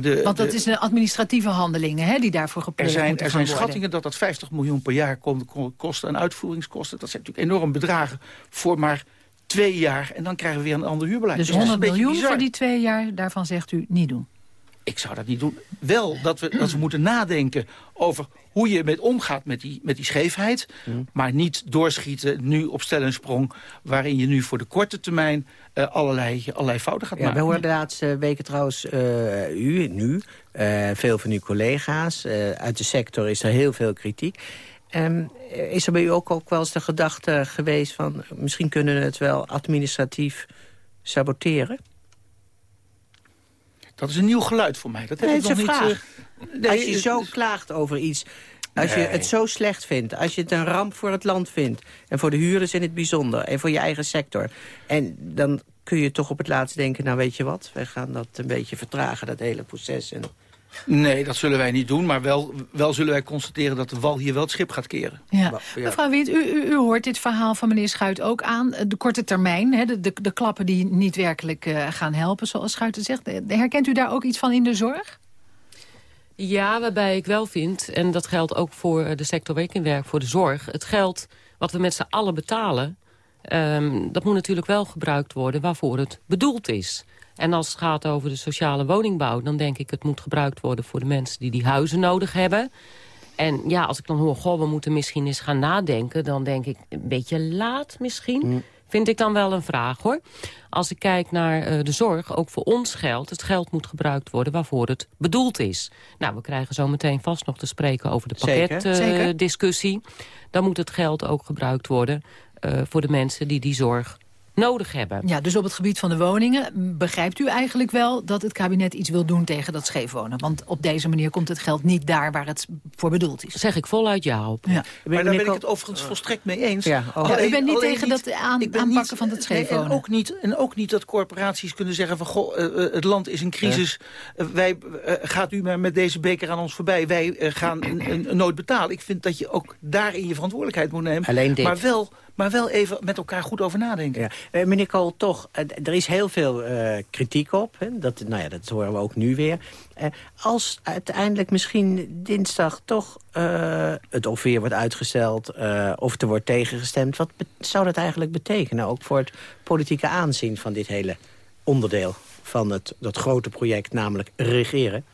De, Want dat de- is een administratieve handelingen hè, die daarvoor gepleegd zijn, moeten er zijn worden. schattingen dat dat 50 miljoen per jaar kon, kon kosten aan uitvoeringskosten. Dat zijn natuurlijk enorme bedragen voor maar twee jaar. En dan krijgen we weer een ander huurbeleid. Dus is 100 een beetje miljoen voor die twee jaar, daarvan zegt u niet doen. Ik zou dat niet doen. Wel dat we, dat we moeten nadenken over hoe je met omgaat met die, met die scheefheid. Maar niet doorschieten nu op stel en sprong... waarin je nu voor de korte termijn eh, allerlei, allerlei fouten gaat Ja, we maken. hoorden de laatste weken trouwens eh, u, nu, eh, veel van uw collega's. uit de sector is er heel veel kritiek. Ehm, is er bij u ook, ook wel eens de gedachte geweest van... misschien kunnen we het wel administratief saboteren? Dat is een nieuw geluid voor mij. Dat heb Nee, ik nog niet... vraag. eh, nee, als je het- zo klaagt over iets... Als je het zo slecht vindt, als je het een ramp voor het land vindt... en voor de huurders in het bijzonder, en voor je eigen sector... en dan kun je toch op het laatst denken, nou weet je wat... wij gaan dat een beetje vertragen, dat hele proces. En... Nee, dat zullen wij niet doen. Maar wel, wel zullen wij constateren dat de wal hier wel het schip gaat keren. Ja. Maar, ja. Mevrouw Wit, u, u, u hoort dit verhaal van meneer Schuit ook aan. De korte termijn, hè, de, de, de klappen die niet werkelijk eh, gaan helpen, zoals Schuiten zegt. Eh, Herkent u daar ook iets van in de zorg? Ja, waarbij ik wel vind, en dat geldt ook voor eh, de sector waar ik in werk, voor de zorg. Het geld wat we met z'n allen betalen, ehm, dat moet natuurlijk wel gebruikt worden waarvoor het bedoeld is. En als het gaat over de sociale woningbouw, dan denk ik het moet gebruikt worden voor de mensen die die huizen nodig hebben. En ja, als ik dan hoor, goh, we moeten misschien eens gaan nadenken... dan denk ik, een beetje laat misschien. Vind ik dan wel een vraag, hoor. Als ik kijk naar eh, de zorg, ook voor ons geldt... het geld moet gebruikt worden waarvoor het bedoeld is. Nou, we krijgen zo meteen vast nog te spreken over de pakketdiscussie. dan moet het geld ook gebruikt worden... eh, voor de mensen die die zorg nodig hebben. Ja, dus op het gebied van de woningen begrijpt u eigenlijk wel dat het kabinet iets wil doen tegen dat scheefwonen. Want op deze manier komt het geld niet daar waar het voor bedoeld is. Zeg ik voluit ja op. Ja. Maar daar ben ik het overigens volstrekt mee eens. Ja, oh. Ja, u bent niet tegen dat aan- ik ben aanpakken van het nee, scheefwonen. en, ook niet, en ook niet dat corporaties kunnen zeggen van... goh, eh, eh, het land is in crisis. Eh, wij, gaat u maar met deze beker aan ons voorbij. Wij gaan een, een, een nooit betalen. Ik vind dat je ook daarin je verantwoordelijkheid moet nemen. Alleen dit. Maar wel, maar wel even met elkaar goed over nadenken. Eh, meneer Kool, toch, eh, er is heel veel eh, kritiek op. Hè? Dat, nou ja, dat horen we ook nu weer. Als uiteindelijk misschien dinsdag toch het of wordt uitgesteld... of er wordt tegengestemd, wat zou dat eigenlijk betekenen? Ook voor het politieke aanzien van dit hele onderdeel van het, dat grote project, namelijk regeren?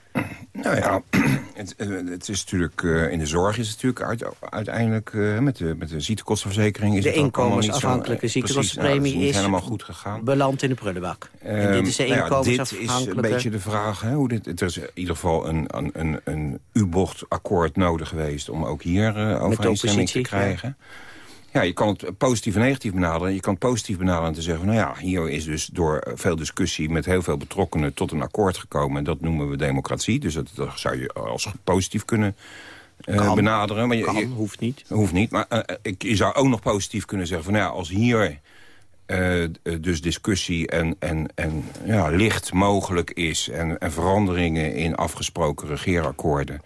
Nou ja, het, eh, het is natuurlijk, eh, in de zorg is het natuurlijk uit- uiteindelijk eh, met, de, met de ziektekostenverzekering... Is De inkomensafhankelijke ziektekostenpremie nou, niet is helemaal goed gegaan. beland in de prullenbak. en dit is de nou ja, Dit is een beetje de vraag. Hè, hoe dit, er is in ieder geval een, een, een, een U-bocht-akkoord nodig geweest... om ook hier eh overeenstemming te krijgen. Ja. Je kan het positief en negatief benaderen. Je kan het positief benaderen en te zeggen... nou ja, hier is dus door veel discussie met heel veel betrokkenen... tot een akkoord gekomen. En dat noemen we democratie. Dus dat, dat zou je als positief kunnen eh, Kan. benaderen. Maar je, Kan, je- hoeft niet. Hoeft niet, maar eh, ik, je zou ook nog positief kunnen zeggen... van nou ja, als hier eh, eh, dus discussie en, en, en ja, licht mogelijk is... En, en veranderingen in afgesproken regeerakkoorden...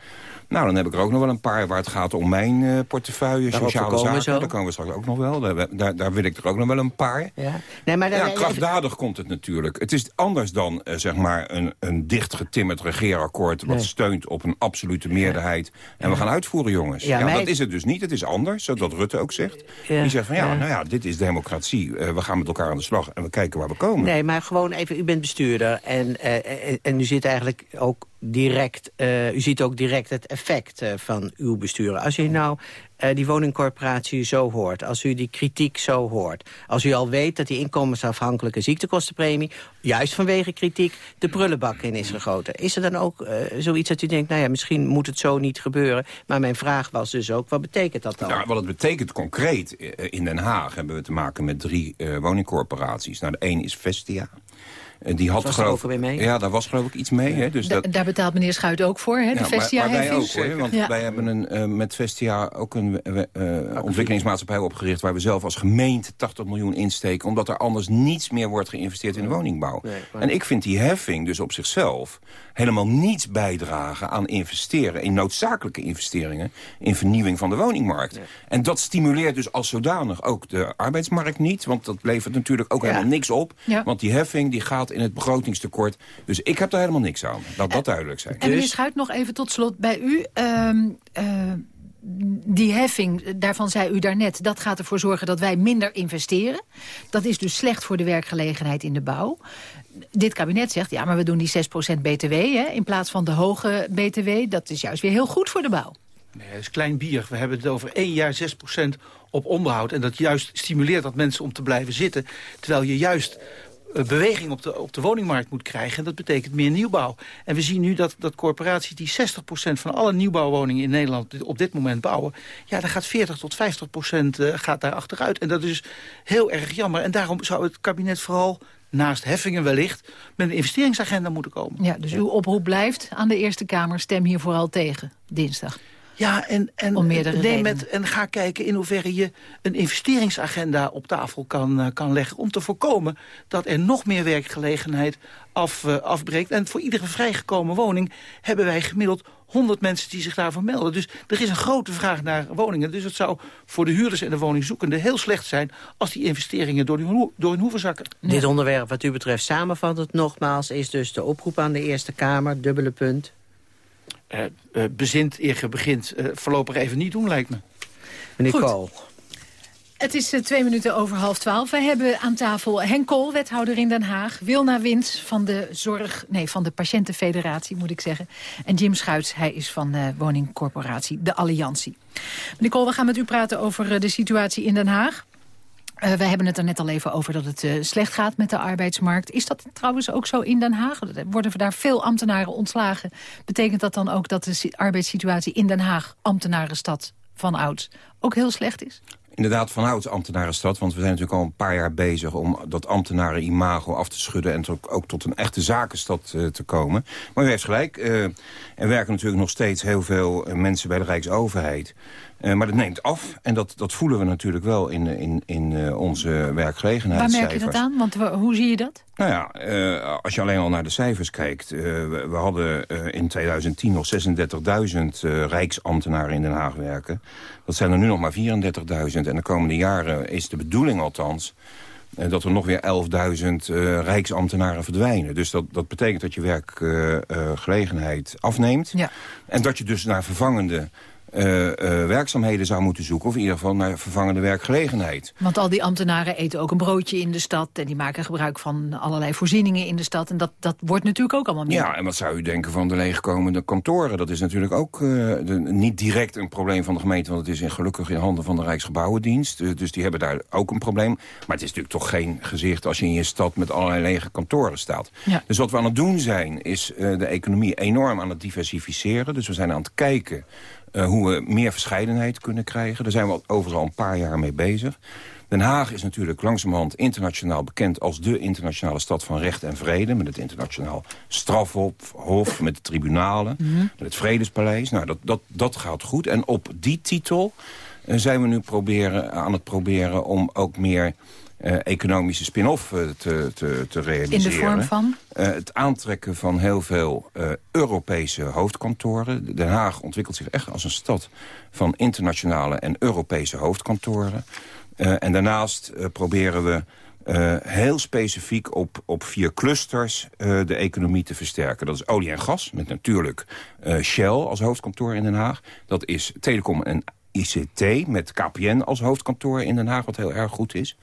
Nou, dan heb ik er ook nog wel een paar waar het gaat om mijn eh, portefeuille, Daarop sociale zaken. zo. Daar komen we straks ook nog wel. Daar, daar, daar wil ik er ook nog wel een paar. Ja, nee, maar dan- Ja, even- krachtdadig komt het natuurlijk. Het is anders dan eh, zeg maar een, een dichtgetimmerd regeerakkoord... wat Nee. steunt op een absolute meerderheid. En we gaan uitvoeren, jongens. Ja, Dat is het dus niet. Het is anders, zodat Rutte ook zegt. Die zegt van ja, nou ja, dit is democratie. Eh, we gaan met elkaar aan de slag en we kijken waar we komen. Nee, maar gewoon even, u bent bestuurder en, en, en u zit eigenlijk ook direct, eh, u ziet ook direct het effect eh, van uw bestuur. Als u nou eh, die woningcorporatie zo hoort, als u die kritiek zo hoort, als u al weet dat die inkomensafhankelijke ziektekostenpremie, juist vanwege kritiek, de prullenbak in is gegoten. Is er dan ook zoiets dat u denkt, nou ja, misschien moet het zo niet gebeuren, maar mijn vraag was dus ook, wat betekent dat dan? Nou, wat het betekent concreet, in Den Haag hebben we te maken met drie woningcorporaties. Nou, de een is Vestia. Die had Was geloof weer mee? Ja, daar was geloof ik iets mee. Hè? Dus Da- dat, Daar betaalt meneer Schuit ook voor, hè, de Ja, maar, vestia maar wij heffing. ook hoor, want Ja. wij hebben een, eh, met Vestia ook een eh, eh, ontwikkelingsmaatschappij opgericht... waar we zelf als gemeente 80 miljoen insteken... omdat er anders niets meer wordt geïnvesteerd in de woningbouw. maar- En ik vind die heffing dus op zichzelf helemaal niets bijdragen aan investeren... in noodzakelijke investeringen in vernieuwing van de woningmarkt. En dat stimuleert dus als zodanig ook de arbeidsmarkt niet... want dat levert natuurlijk ook helemaal niks op. Ja. Want die heffing die gaat in het begrotingstekort. Dus ik heb daar helemaal niks aan. Laat dat duidelijk zijn. En meneer Schuit, nog even tot slot bij u. Ehm, eh, die heffing, daarvan zei u daarnet... dat gaat ervoor zorgen dat wij minder investeren. Dat is dus slecht voor de werkgelegenheid in de bouw. Dit kabinet zegt, ja, maar we doen die 6% btw... Hè, in plaats van de hoge btw. Dat is juist weer heel goed voor de bouw. Nee, dat is klein bier. We hebben het over één jaar 6% op onderhoud. En dat juist stimuleert dat mensen om te blijven zitten. Terwijl je juist eh, beweging op de, op de woningmarkt moet krijgen. En dat betekent meer nieuwbouw. En we zien nu dat, dat corporaties die 60% van alle nieuwbouwwoningen in Nederland op dit moment bouwen. Ja, daar gaat 40 tot 50% eh, gaat daar achteruit. En dat is heel erg jammer. En daarom zou het kabinet vooral naast heffingen wellicht met een investeringsagenda moeten komen. Ja, dus uw oproep blijft aan de Eerste Kamer. Stem hier vooral tegen, dinsdag. Ja, en, en, Om meerdere neem het, en ga kijken in hoeverre je een investeringsagenda op tafel kan, eh, kan leggen... om te voorkomen dat er nog meer werkgelegenheid af, eh, afbreekt. En voor iedere vrijgekomen woning hebben wij gemiddeld 100 mensen die zich daarvoor melden. Dus er is een grote vraag naar woningen. Dus het zou voor de huurders en de woningzoekenden heel slecht zijn... als die investeringen door hun, door hun hoeven zakken. Dit onderwerp wat u betreft samenvattend nogmaals... is dus de oproep aan de Eerste Kamer, dubbele punt. Eh, eh, bezint eer je begint. eh, voorlopig even niet doen, lijkt me. Meneer. Kool. Het is eh, twee minuten over half twaalf. Wij hebben aan tafel Henk Kool, wethouder in Den Haag. Wilna Wins van de Zorg, nee, van de Patiëntenfederatie moet ik zeggen. En Jim Schuits, hij is van de woningcorporatie De Alliantie. Meneer Kool, we gaan met u praten over eh, de situatie in Den Haag. Eh wij hebben het er net al even over dat het eh, slecht gaat met de arbeidsmarkt. Is dat trouwens ook zo in Den Haag? Worden daar veel ambtenaren ontslagen? Betekent dat dan ook dat de si- arbeidssituatie in Den Haag, ambtenarenstad van ouds, ook heel slecht is? Inderdaad, vanouds ambtenarenstad. Want we zijn natuurlijk al een paar jaar bezig om dat ambtenaren-imago af te schudden... en ook tot een echte zakenstad eh, te komen. Maar u heeft gelijk. er werken natuurlijk nog steeds heel veel mensen bij de Rijksoverheid. Eh, maar dat neemt af. En dat, dat voelen we natuurlijk wel in, in, in eh, onze Waar merk je dat aan? Want wa- hoe zie je dat? Nou ja, eh, als je alleen al naar de cijfers kijkt... eh, we, we hadden eh, in 2010 nog 36.000 eh, rijksambtenaren in Den Haag werken. Dat zijn er nu nog maar 34.000. En de komende jaren is de bedoeling althans... eh, dat er nog weer 11.000 eh, rijksambtenaren verdwijnen. Dus dat, dat betekent dat je werkgelegenheid afneemt. Ja. En dat je dus naar vervangende eh, eh, werkzaamheden zou moeten zoeken... of in ieder geval naar vervangende werkgelegenheid. Want al die ambtenaren eten ook een broodje in de stad... en die maken gebruik van allerlei voorzieningen in de stad. En dat, dat wordt natuurlijk ook allemaal meer. Ja, en wat zou u denken van de leegkomende kantoren? Dat is natuurlijk ook eh, de- niet direct een probleem van de gemeente... want het is in, gelukkig in handen van de Rijksgebouwendienst. Dus die hebben daar ook een probleem. Maar het is natuurlijk toch geen gezicht als je in je stad... met allerlei lege kantoren staat. Ja. Dus wat we aan het doen zijn, is de economie enorm aan het diversificeren. Dus we zijn aan het kijken Uh, hoe we meer verscheidenheid kunnen krijgen. Daar zijn we overal een paar jaar mee bezig. Den Haag is natuurlijk langzamerhand internationaal bekend... als de internationale stad van recht en vrede... met het internationaal strafhof, met de tribunalen... Mhm. met het Vredespaleis. Nou, dat, dat, dat gaat goed. En op die titel uh, zijn we nu proberen, aan het proberen... om ook meer uh, economische spin-off uh, te, te, te realiseren. In de vorm van? Uh, het aantrekken van heel veel Europese hoofdkantoren. Den Haag ontwikkelt zich echt als een stad van internationale en Europese hoofdkantoren. en daarnaast proberen we heel specifiek op, op vier clusters de economie te versterken. Dat is olie en gas, met natuurlijk Shell als hoofdkantoor in Den Haag. Dat is telecom en ICT met KPN als hoofdkantoor in Den Haag, wat heel erg goed is.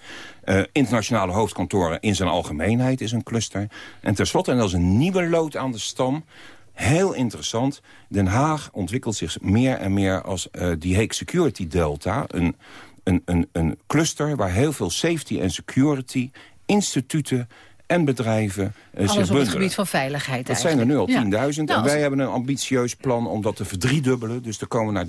Uh, internationale hoofdkantoren in zijn algemeenheid is een cluster. En tenslotte, en dat is een nieuwe lood aan de stam... Heel interessant. Den Haag ontwikkelt zich meer en meer als uh, die Hague Security Delta. Een, een, een, een cluster waar heel veel safety en security instituten en bedrijven uh, Alles op het gebied van veiligheid Dat zijn er nu al 10.000. Ja. en Nou, wij hebben een ambitieus plan om dat te verdriedubbelen. Dus er komen naar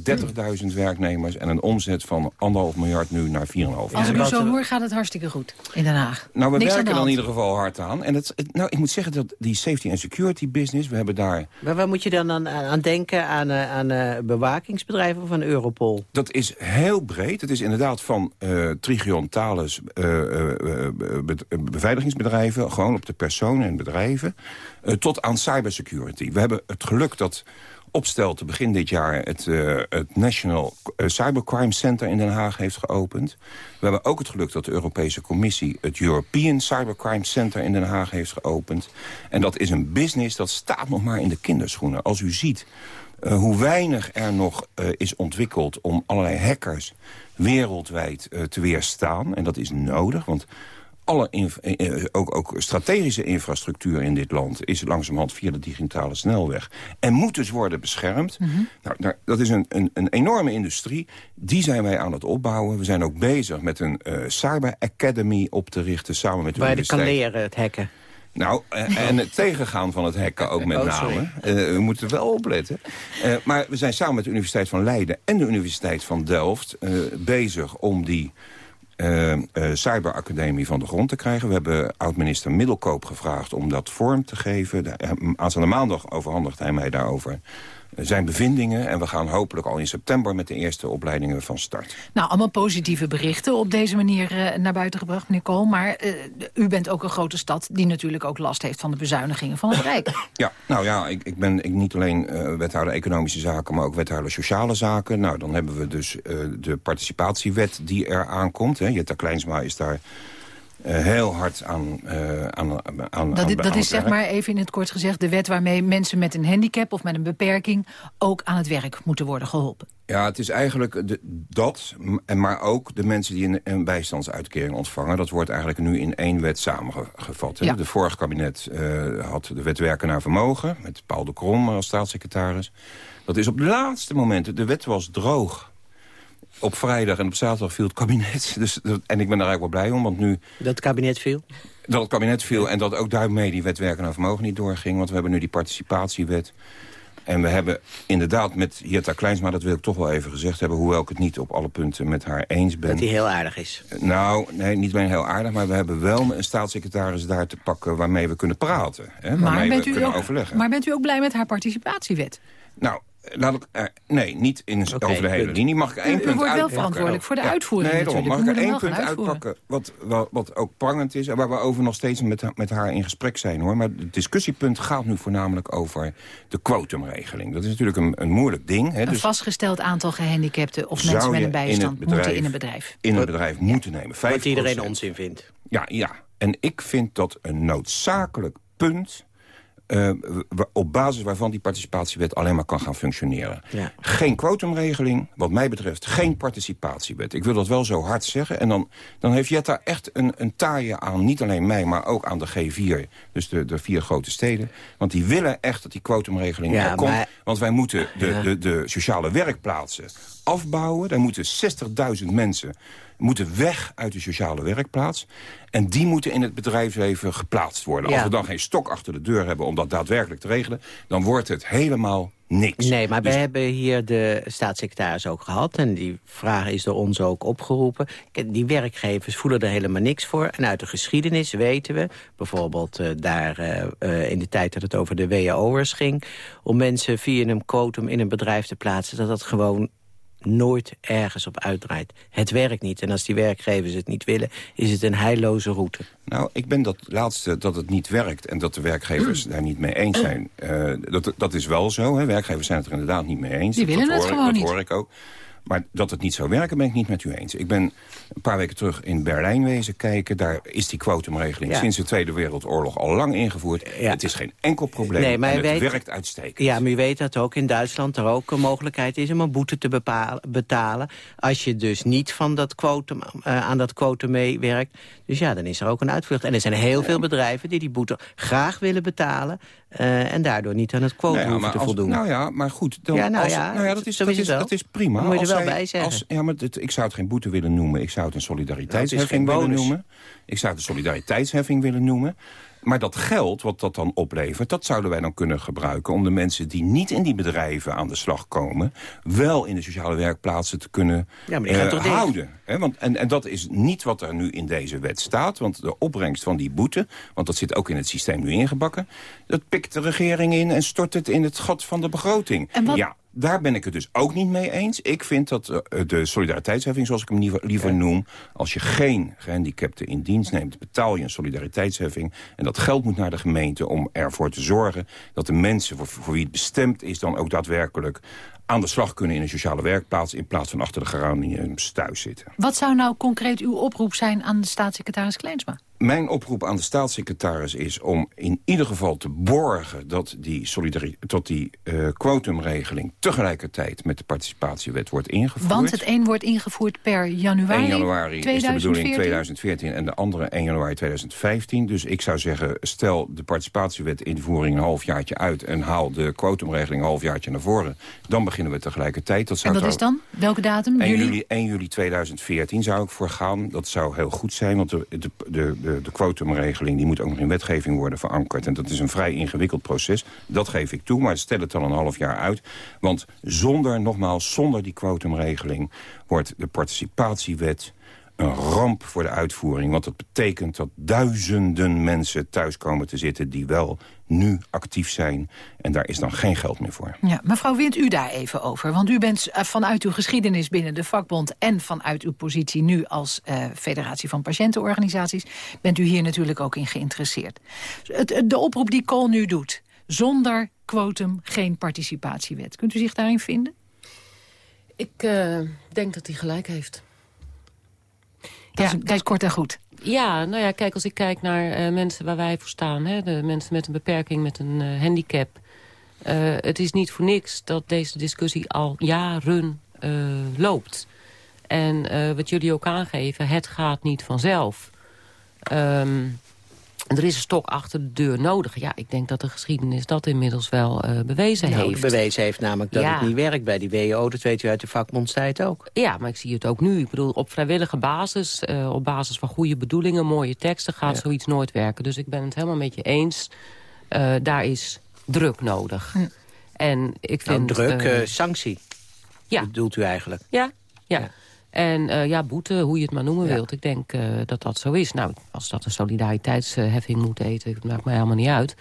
30.000 werknemers... en een omzet van 1,5 miljard nu naar 4,5 miljard. Als ik u zo hoor, gaat het hartstikke goed in Den Haag. Nou, we Niks werken er in ieder geval hard aan. En het, het- nou, ik moet zeggen dat die safety en security business... we hebben daar Maar waar moet je dan aan, aan denken? Aan, eh, aan eh, bewakingsbedrijven van Europol? Dat is heel breed. Het is inderdaad van eh Trigion Thales be- beveiligingsbedrijven... gewoon op de personen en bedrijven... eh, tot aan cybersecurity. We hebben het geluk dat Opstelte begin dit jaar... het, eh, het National eh, Cybercrime Center in Den Haag heeft geopend. We hebben ook het geluk dat de Europese Commissie... het European Cybercrime Center in Den Haag heeft geopend. En dat is een business dat staat nog maar in de kinderschoenen. Als u ziet hoe weinig er nog is ontwikkeld om allerlei hackers wereldwijd te weerstaan. En dat is nodig, want alle ook, ook strategische infrastructuur in dit land... is langzamerhand via de digitale snelweg. En moet dus worden beschermd. Mhm. nou, nou, dat is een, een, een, enorme industrie. Die zijn wij aan het opbouwen. We zijn ook bezig met een Cyber Academy op te richten... samen met de Waar je kan universiteit. leren, het hacken. Nou, uh, en het tegengaan van het hacken ook met Oh, name. Uh, we moeten wel opletten. Uh, maar we zijn samen met de Universiteit van Leiden en de Universiteit van Delft... bezig om die cyberacademie van de grond te krijgen. We hebben oud-minister Middelkoop gevraagd om dat vorm te geven. De, aanstaande maandag overhandigt hij mij daarover zijn bevindingen. En we gaan hopelijk al in september met de eerste opleidingen van start. Nou, allemaal positieve berichten op deze manier uh, naar buiten gebracht, meneer Kool. Maar uh, u bent ook een grote stad die natuurlijk ook last heeft van de bezuinigingen van het Rijk. Ja, nou ja, ik, ik ben ik niet alleen uh, wethouder economische zaken, maar ook wethouder sociale zaken. Nou, dan hebben we dus de participatiewet die er aankomt. Hè. Jetta Kleinsma is daar... Uh, heel hard aan, uh, aan, aan Dat, aan, dat aan is zeg maar even in het kort gezegd de wet waarmee mensen met een handicap of met een beperking ook aan het werk moeten worden geholpen. Ja, het is eigenlijk de, dat, en maar ook de mensen die een, een bijstandsuitkering ontvangen. Dat wordt eigenlijk nu in één wet samengevat. Ja. De vorige kabinet uh, had de wet werken naar vermogen, met Paul de Krom als staatssecretaris. Dat is op de laatste momenten, de wet was droog op vrijdag en op zaterdag viel het kabinet. Dus, en ik ben daar eigenlijk wel blij om, want nu... Dat het kabinet viel? Dat het kabinet viel en dat ook daarmee die wet werken naar vermogen niet doorging. Want we hebben nu die participatiewet. En we hebben inderdaad met Jetta Kleinsma, dat wil ik toch wel even gezegd hebben... hoewel ik het niet op alle punten met haar eens ben. Dat hij heel aardig is. Nou, nee, niet alleen heel aardig, maar we hebben wel een staatssecretaris daar te pakken... waarmee we kunnen praten, hè, Maar waarmee bent, we u kunnen ook, overleggen. maar bent u ook blij met haar participatiewet? Nou, laat ik, er- nee, niet in, Oké, over de hele punt. linie. Mag ik één U- u punt wordt wel uitpakken? verantwoordelijk voor de uitvoering Nee, daarom. natuurlijk. Mag ik U er één punt uitpakken wat, wat, wat ook prangend is... en waar we over nog steeds met, ha- met haar in gesprek zijn, hoor. Maar het discussiepunt gaat nu voornamelijk over de quotumregeling. Dat is natuurlijk een, een moeilijk ding. Hè. Een Dus vastgesteld aantal gehandicapten of mensen met een bijstand moeten in een bedrijf. In een bedrijf moeten nemen. 5%. Wat iedereen onzin vindt. Ja, ja. En ik vind dat een noodzakelijk punt... eh, op basis waarvan die participatiewet alleen maar kan gaan functioneren. Ja. Geen kwotumregeling, wat mij betreft geen participatiewet. Ik wil dat wel zo hard zeggen. En dan, dan heeft Jetta echt een, een taaie aan, niet alleen mij... maar ook aan de G4, dus de, de vier grote steden. Want die willen echt dat die kwotumregeling Ja, er komt. maar- Want wij moeten de, Ja. de, de sociale werkplaatsen afbouwen. Daar moeten 60.000 mensen moeten weg uit de sociale werkplaats. En die moeten in het bedrijfsleven geplaatst worden. Ja. Als we dan geen stok achter de deur hebben om dat daadwerkelijk te regelen... dan wordt het helemaal niks. Nee, maar Dus- we hebben hier de staatssecretaris ook gehad. En die vraag is door ons ook opgeroepen. Die werkgevers voelen er helemaal niks voor. En uit de geschiedenis weten we, bijvoorbeeld eh, daar eh, eh, in de tijd dat het over de WAO'ers ging... om mensen via een quotum in een bedrijf te plaatsen... dat dat gewoon nooit ergens op uitdraait. Het werkt niet. En als die werkgevers het niet willen, is het een heilloze route. Nou, ik ben dat laatste, dat het niet werkt... en dat de werkgevers daar niet mee eens zijn. eh, dat, dat is wel zo. Hè. Werkgevers zijn het er inderdaad niet mee eens. Die dat willen het hoor, ik- gewoon dat niet. hoor ik ook. Maar dat het niet zou werken, ben ik niet met u eens. Ik ben een paar weken terug in Berlijn wezen kijken. Daar is die quotumregeling Ja. sinds de Tweede Wereldoorlog al lang ingevoerd. Het is geen enkel probleem Nee, maar en het weet- werkt uitstekend. Ja, maar u weet dat ook in Duitsland er ook een mogelijkheid is... om een boete te bepalen, betalen als je dus niet van dat quotum, eh, aan dat quotum meewerkt. Dus ja, dan is er ook een uitvlucht. En er zijn heel veel bedrijven die die boete graag willen betalen... eh, en daardoor niet aan het quotum Nou ja, hoeven te als- voldoen. Nou ja, maar goed. Dan Ja, nou als, ja, nou ja, dat is, dat is dat is prima. Dan moet je Als wel zij- bij zeggen. Als, ja, maar dit, ik zou het geen boete willen noemen. Ik zou het een solidariteitsheffing willen bonus. noemen. Ik zou het een solidariteitsheffing willen noemen. Maar dat geld, wat dat dan oplevert... dat zouden wij dan kunnen gebruiken... om de mensen die niet in die bedrijven aan de slag komen... wel in de sociale werkplaatsen te kunnen Ja, maar die gaan eh, houden. Hè? Want, en, en dat is niet wat er nu in deze wet staat. Want de opbrengst van die boete... want dat zit ook in het systeem nu ingebakken... dat pikt de regering in en stort het in het gat van de begroting. En wat- Ja, daar ben ik het dus ook niet mee eens. Ik vind dat eh, de solidariteitsheffing, zoals ik hem liever, liever noem... als je geen gehandicapten in dienst neemt, betaal je een solidariteitsheffing. En dat geld moet naar de gemeente om ervoor te zorgen... dat de mensen voor, voor wie het bestemd is dan ook daadwerkelijk aan de slag kunnen in een sociale werkplaats... in plaats van achter de geraniums thuis zitten. Wat zou nou concreet uw oproep zijn aan de staatssecretaris Kleinsma? Mijn oproep aan de staatssecretaris is om in ieder geval te borgen... dat die, tot die eh, quotumregeling tegelijkertijd met de participatiewet wordt ingevoerd. Want het een wordt ingevoerd per januari, 1 januari is de 2014. bedoeling 2014 en de andere 1 januari 2015. Dus ik zou zeggen, stel de participatiewet invoering een halfjaartje uit... en haal de quotumregeling een halfjaartje naar voren. Dan beginnen we tegelijkertijd. Dat En zou dat is dan? Welke datum? 1 Juli? juli, 1 juli 2014 zou ik voor gaan. Dat zou heel goed zijn, want de, de, de, de, de quotumregeling... die moet ook nog in wetgeving worden verankerd. En dat is een vrij ingewikkeld proces. Dat geef ik toe, maar stel het dan een half jaar uit. Want zonder, nogmaals, zonder die quotumregeling... wordt de participatiewet een ramp voor de uitvoering. Want dat betekent dat duizenden mensen thuis komen te zitten... die wel nu actief zijn. En daar is dan geen geld meer voor. Ja, mevrouw Wint, u daar even over. Want u bent eh, vanuit uw geschiedenis binnen de vakbond... en vanuit uw positie nu als eh, federatie van patiëntenorganisaties... bent u hier natuurlijk ook in geïnteresseerd. Het, het- de oproep die Kool nu doet... zonder quotum geen participatiewet. Kunt u zich daarin vinden? Ik eh, denk dat hij gelijk heeft. Dat, is, dat is kort en goed. Ja, nou ja, kijk, als ik kijk naar eh, mensen waar wij voor staan... Hè, de mensen met een beperking, met een eh, handicap... eh, het is niet voor niks dat deze discussie al jaren loopt. En wat jullie ook aangeven, het gaat niet vanzelf. Ehm, er is een stok achter de deur nodig. Ja, ik denk dat de geschiedenis dat inmiddels wel eh, bewezen Nou, heeft. bewezen heeft namelijk dat Ja. het niet werkt bij die WO. Dat weet u uit de vakbondstijd ook. Ja, maar ik zie het ook nu. Ik bedoel, op vrijwillige basis, eh, op basis van goede bedoelingen, mooie teksten, gaat zoiets nooit werken. Dus ik ben het helemaal met je eens. Eh, daar is druk nodig. En ik Nou, vind... druk, sanctie. Ja. Bedoelt u eigenlijk? ja, ja. En eh, ja, boete, hoe je het maar noemen wilt. Ik denk eh, dat dat zo is. Nou, als dat een solidariteitsheffing moet eten, dat maakt mij helemaal niet uit.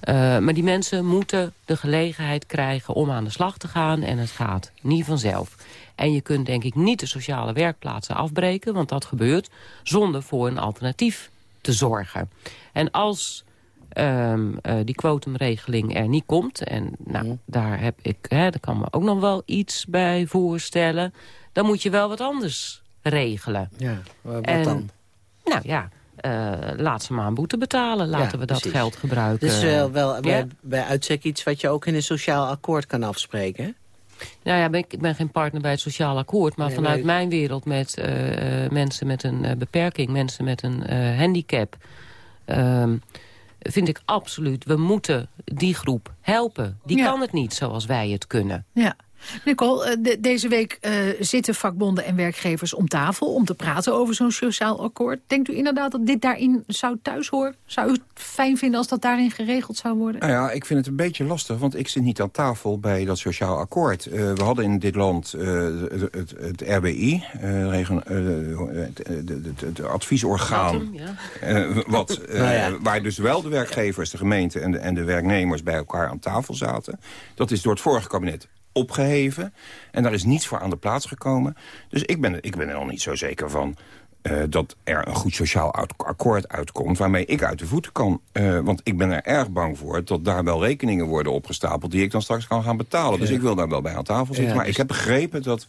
Eh, maar die mensen moeten de gelegenheid krijgen om aan de slag te gaan. En het gaat niet vanzelf. En je kunt denk ik niet de sociale werkplaatsen afbreken, want dat gebeurt, zonder voor een alternatief te zorgen. En als ehm, eh, die quotumregeling er niet komt, en nou, daar, heb ik, hè, daar kan me ook nog wel iets bij voorstellen, dan moet je wel wat anders regelen. Ja, wat En, dan? Nou ja, eh, laat ze maar een boete betalen. Laten Ja, we dat precies. geld gebruiken. Dat is wel, wel Ja? bij, bij uitstek iets wat je ook in een sociaal akkoord kan afspreken. hè? Nou ja, ben ik, ik ben geen partner bij het Sociaal Akkoord. Maar Nee, vanuit mijn wereld met eh, eh, mensen met een eh, beperking, mensen met een eh, handicap... ehm, vind ik absoluut, we moeten die groep helpen. Die Ja. kan het niet zoals wij het kunnen. Ja. Nicole, eh, de, deze week uh, zitten vakbonden en werkgevers om tafel... om te praten over zo'n sociaal akkoord. Denkt u inderdaad dat dit daarin zou thuis horen? Zou u het fijn vinden als dat daarin geregeld zou worden? Nou ja, ik vind het een beetje lastig, want ik zit niet aan tafel bij dat sociaal akkoord. Uh, we hadden in dit land het, het, het, RBI, het, adviesorgaan... Ja. wat, nou ja. waar dus wel de werkgevers, de gemeente en de, en de werknemers bij elkaar aan tafel zaten. Dat is door het vorige kabinet opgeheven. En daar is niets voor aan de plaats gekomen. Dus ik ben, ik ben er nog niet zo zeker van... Uh, dat er een goed sociaal akkoord uitkomt... waarmee ik uit de voeten kan. Uh, want ik ben er erg bang voor dat daar wel rekeningen worden opgestapeld... die ik dan straks kan gaan betalen. Dus ik wil daar wel bij aan tafel zitten. Ja, maar dus... ik heb begrepen dat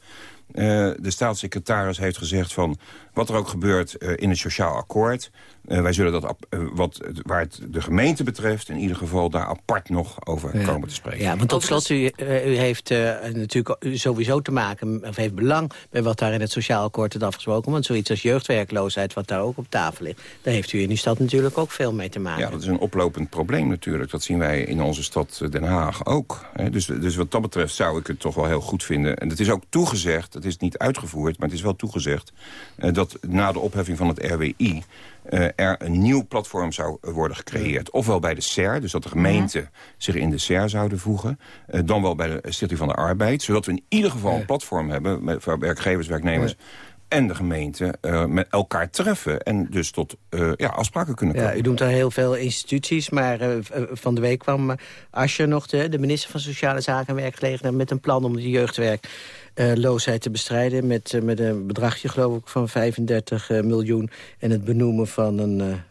de staatssecretaris heeft gezegd van... wat er ook gebeurt in het sociaal akkoord... Uh, wij zullen dat, uh, wat, waar het de gemeente betreft... in ieder geval daar apart nog over ja. komen te spreken. Ja, want tot slot, u, uh, u heeft natuurlijk sowieso te maken... of heeft belang bij wat daar in het sociaal akkoord is afgesproken. Want zoiets als jeugdwerkloosheid, wat daar ook op tafel ligt... daar heeft u in uw stad natuurlijk ook veel mee te maken. Ja, dat is een oplopend probleem natuurlijk. Dat zien wij in onze stad Den Haag ook. Hè. Dus, dus wat dat betreft zou ik het toch wel heel goed vinden. En het is ook toegezegd, het is niet uitgevoerd... maar het is wel toegezegd... dat na de opheffing van het RWI uh, er een nieuw platform zou worden gecreëerd. Ofwel bij de SER, dus dat de gemeenten zich in de SER zouden voegen. Uh, dan wel bij de Stichting van de Arbeid. Zodat we in ieder geval een platform hebben... Voor werkgevers, werknemers en de gemeente uh, met elkaar treffen. En dus tot uh, ja, afspraken kunnen komen. Ja, u noemt daar heel veel instituties, maar uh, van de week kwam Asje nog... De, de minister van Sociale Zaken en Werkgelegenheid... met een plan om de jeugdwerkloosheid te bestrijden... Met, met een bedragje, geloof ik, van 35 miljoen... en het benoemen van een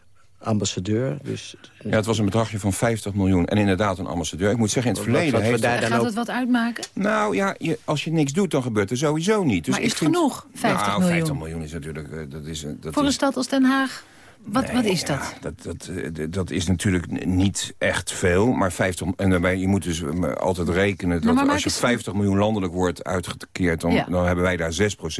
ambassadeur. Dus, ja, het was een bedragje van 50 miljoen. En inderdaad een ambassadeur. Ik moet zeggen, in het verleden... Wat, heeft... Gaat ook... het wat uitmaken? Nou ja, je, als je niks doet, dan gebeurt er sowieso niet. Dus maar is het vind... genoeg, 50 nou, miljoen? 50 miljoen is natuurlijk... Dat is, dat Voor is... een stad als Den Haag? Wat, nee, wat is dat? Ja, dat, dat? Dat is natuurlijk niet echt veel. Maar 50, en daarbij, je moet dus altijd rekenen dat als je 50 miljoen landelijk wordt uitgekeerd... Dan, ja. dan hebben wij daar 6%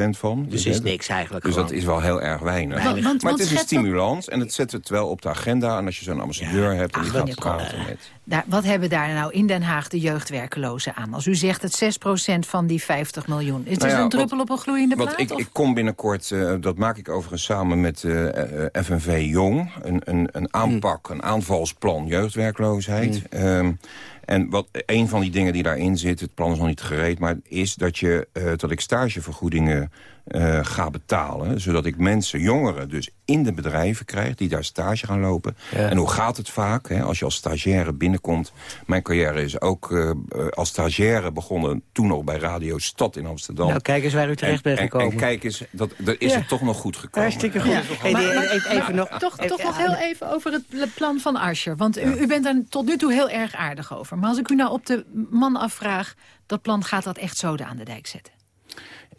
van. Dus is niks eigenlijk Dus dat is wel heel erg weinig. Want, want, maar het is een stimulans en het zet het wel op de agenda. En als je zo'n ambassadeur ja. hebt en die gaat praten met... Daar, wat hebben daar nou in Den Haag de jeugdwerkelozen aan? Als u zegt het 6% van die 50 miljoen. Is nou ja, een druppel wat, op een gloeiende plaat? Ik, ik, kom binnenkort, uh, dat maak ik overigens samen met uh, FNV Jong... een, een, een aanpak, mm. een aanvalsplan jeugdwerkloosheid... Mm. Um, en wat, een van die dingen die daarin zit, het plan is nog niet gereed... maar is dat, je, uh, dat ik stagevergoedingen uh, ga betalen. Zodat ik mensen, jongeren, dus in de bedrijven krijg... die daar stage gaan lopen. Ja. En hoe gaat het vaak hè, als je als stagiaire binnenkomt? Mijn carrière is ook uh, als stagiaire begonnen... toen nog bij Radio Stad in Amsterdam. Nou, kijk eens waar u terecht bent gekomen. En, en kijk eens, dat, dat is ja. het toch nog goed gekomen. Hartstikke goed. Ja. Hey, maar, maar, even, even nog, toch, even, toch nog heel even over het plan van Asscher. Want u, u bent daar tot nu toe heel erg aardig over. Maar als ik u nou op de man afvraag... dat plan gaat dat echt zoden aan de dijk zetten?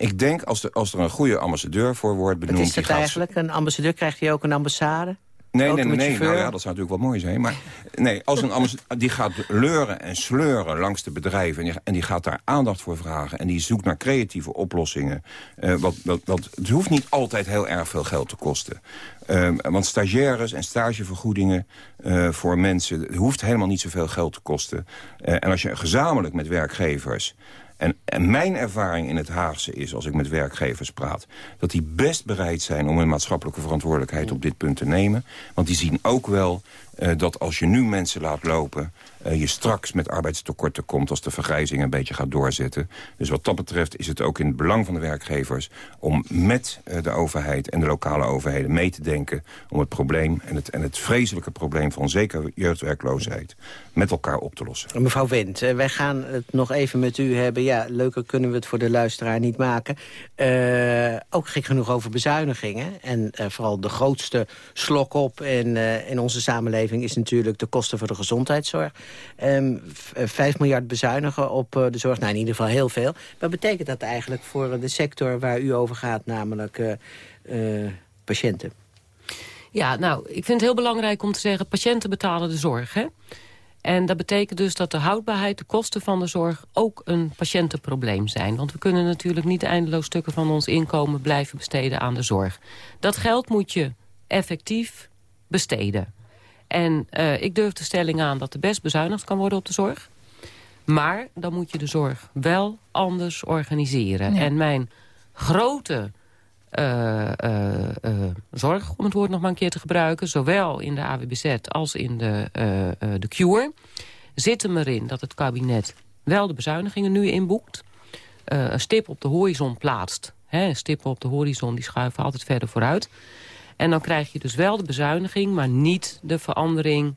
Ik denk, als, de, als er een goede ambassadeur voor wordt benoemd... Wat is het eigenlijk? Een ambassadeur krijgt hij ook een ambassade? Nee, nee, nee, nee. Nou ja, dat zou natuurlijk wel mooi zijn. Maar nee, als een ambassadeur die gaat leuren en sleuren langs de bedrijven... En die, en die, gaat daar aandacht voor vragen... en die zoekt naar creatieve oplossingen. Uh, wat, wat, wat, het hoeft niet altijd heel erg veel geld te kosten. Uh, want stagiaires en stagevergoedingen uh, voor mensen... het hoeft helemaal niet zoveel geld te kosten. en als je gezamenlijk met werkgevers... En, en, mijn ervaring in het Haagse is, als ik met werkgevers praat... dat die best bereid zijn om een maatschappelijke verantwoordelijkheid op dit punt te nemen. Want die zien ook wel uh, dat als je nu mensen laat lopen... Uh, je straks met arbeidstekorten komt als de vergrijzing een beetje gaat doorzetten. Dus wat dat betreft is het ook in het belang van de werkgevers... om met uh, de overheid en de lokale overheden mee te denken... om het probleem en het, en het vreselijke probleem van zeker jeugdwerkloosheid... met elkaar op te lossen. Mevrouw Wendt, wij gaan het nog even met u hebben. Ja, leuker kunnen we het voor de luisteraar niet maken. ook gek genoeg over bezuinigingen. En vooral de grootste slok op in, in onze samenleving... is natuurlijk de kosten voor de gezondheidszorg. Um, 5 miljard bezuinigen op uh, de zorg. Nou, in ieder geval heel veel. Wat betekent dat eigenlijk voor de sector waar u over gaat, namelijk patiënten? Ja, nou, ik vind het heel belangrijk om te zeggen... patiënten betalen de zorg, hè? En dat betekent dus dat de houdbaarheid, de kosten van de zorg... ook een patiëntenprobleem zijn. Want we kunnen natuurlijk niet eindeloos stukken van ons inkomen... blijven besteden aan de zorg. Dat geld moet je effectief besteden. En uh, ik durf de stelling aan dat er best bezuinigd kan worden op de zorg. Maar dan moet je de zorg wel anders organiseren. Ja. En mijn grote eh, eh, eh, zorg, om het woord nog maar een keer te gebruiken... zowel in de AWBZ als in de, eh, eh, de Cure... zit hem erin dat het kabinet wel de bezuinigingen nu inboekt... eh, een stip op de horizon plaatst. Hè, een stip op de horizon, die schuiven altijd verder vooruit. En dan krijg je dus wel de bezuiniging... maar niet de verandering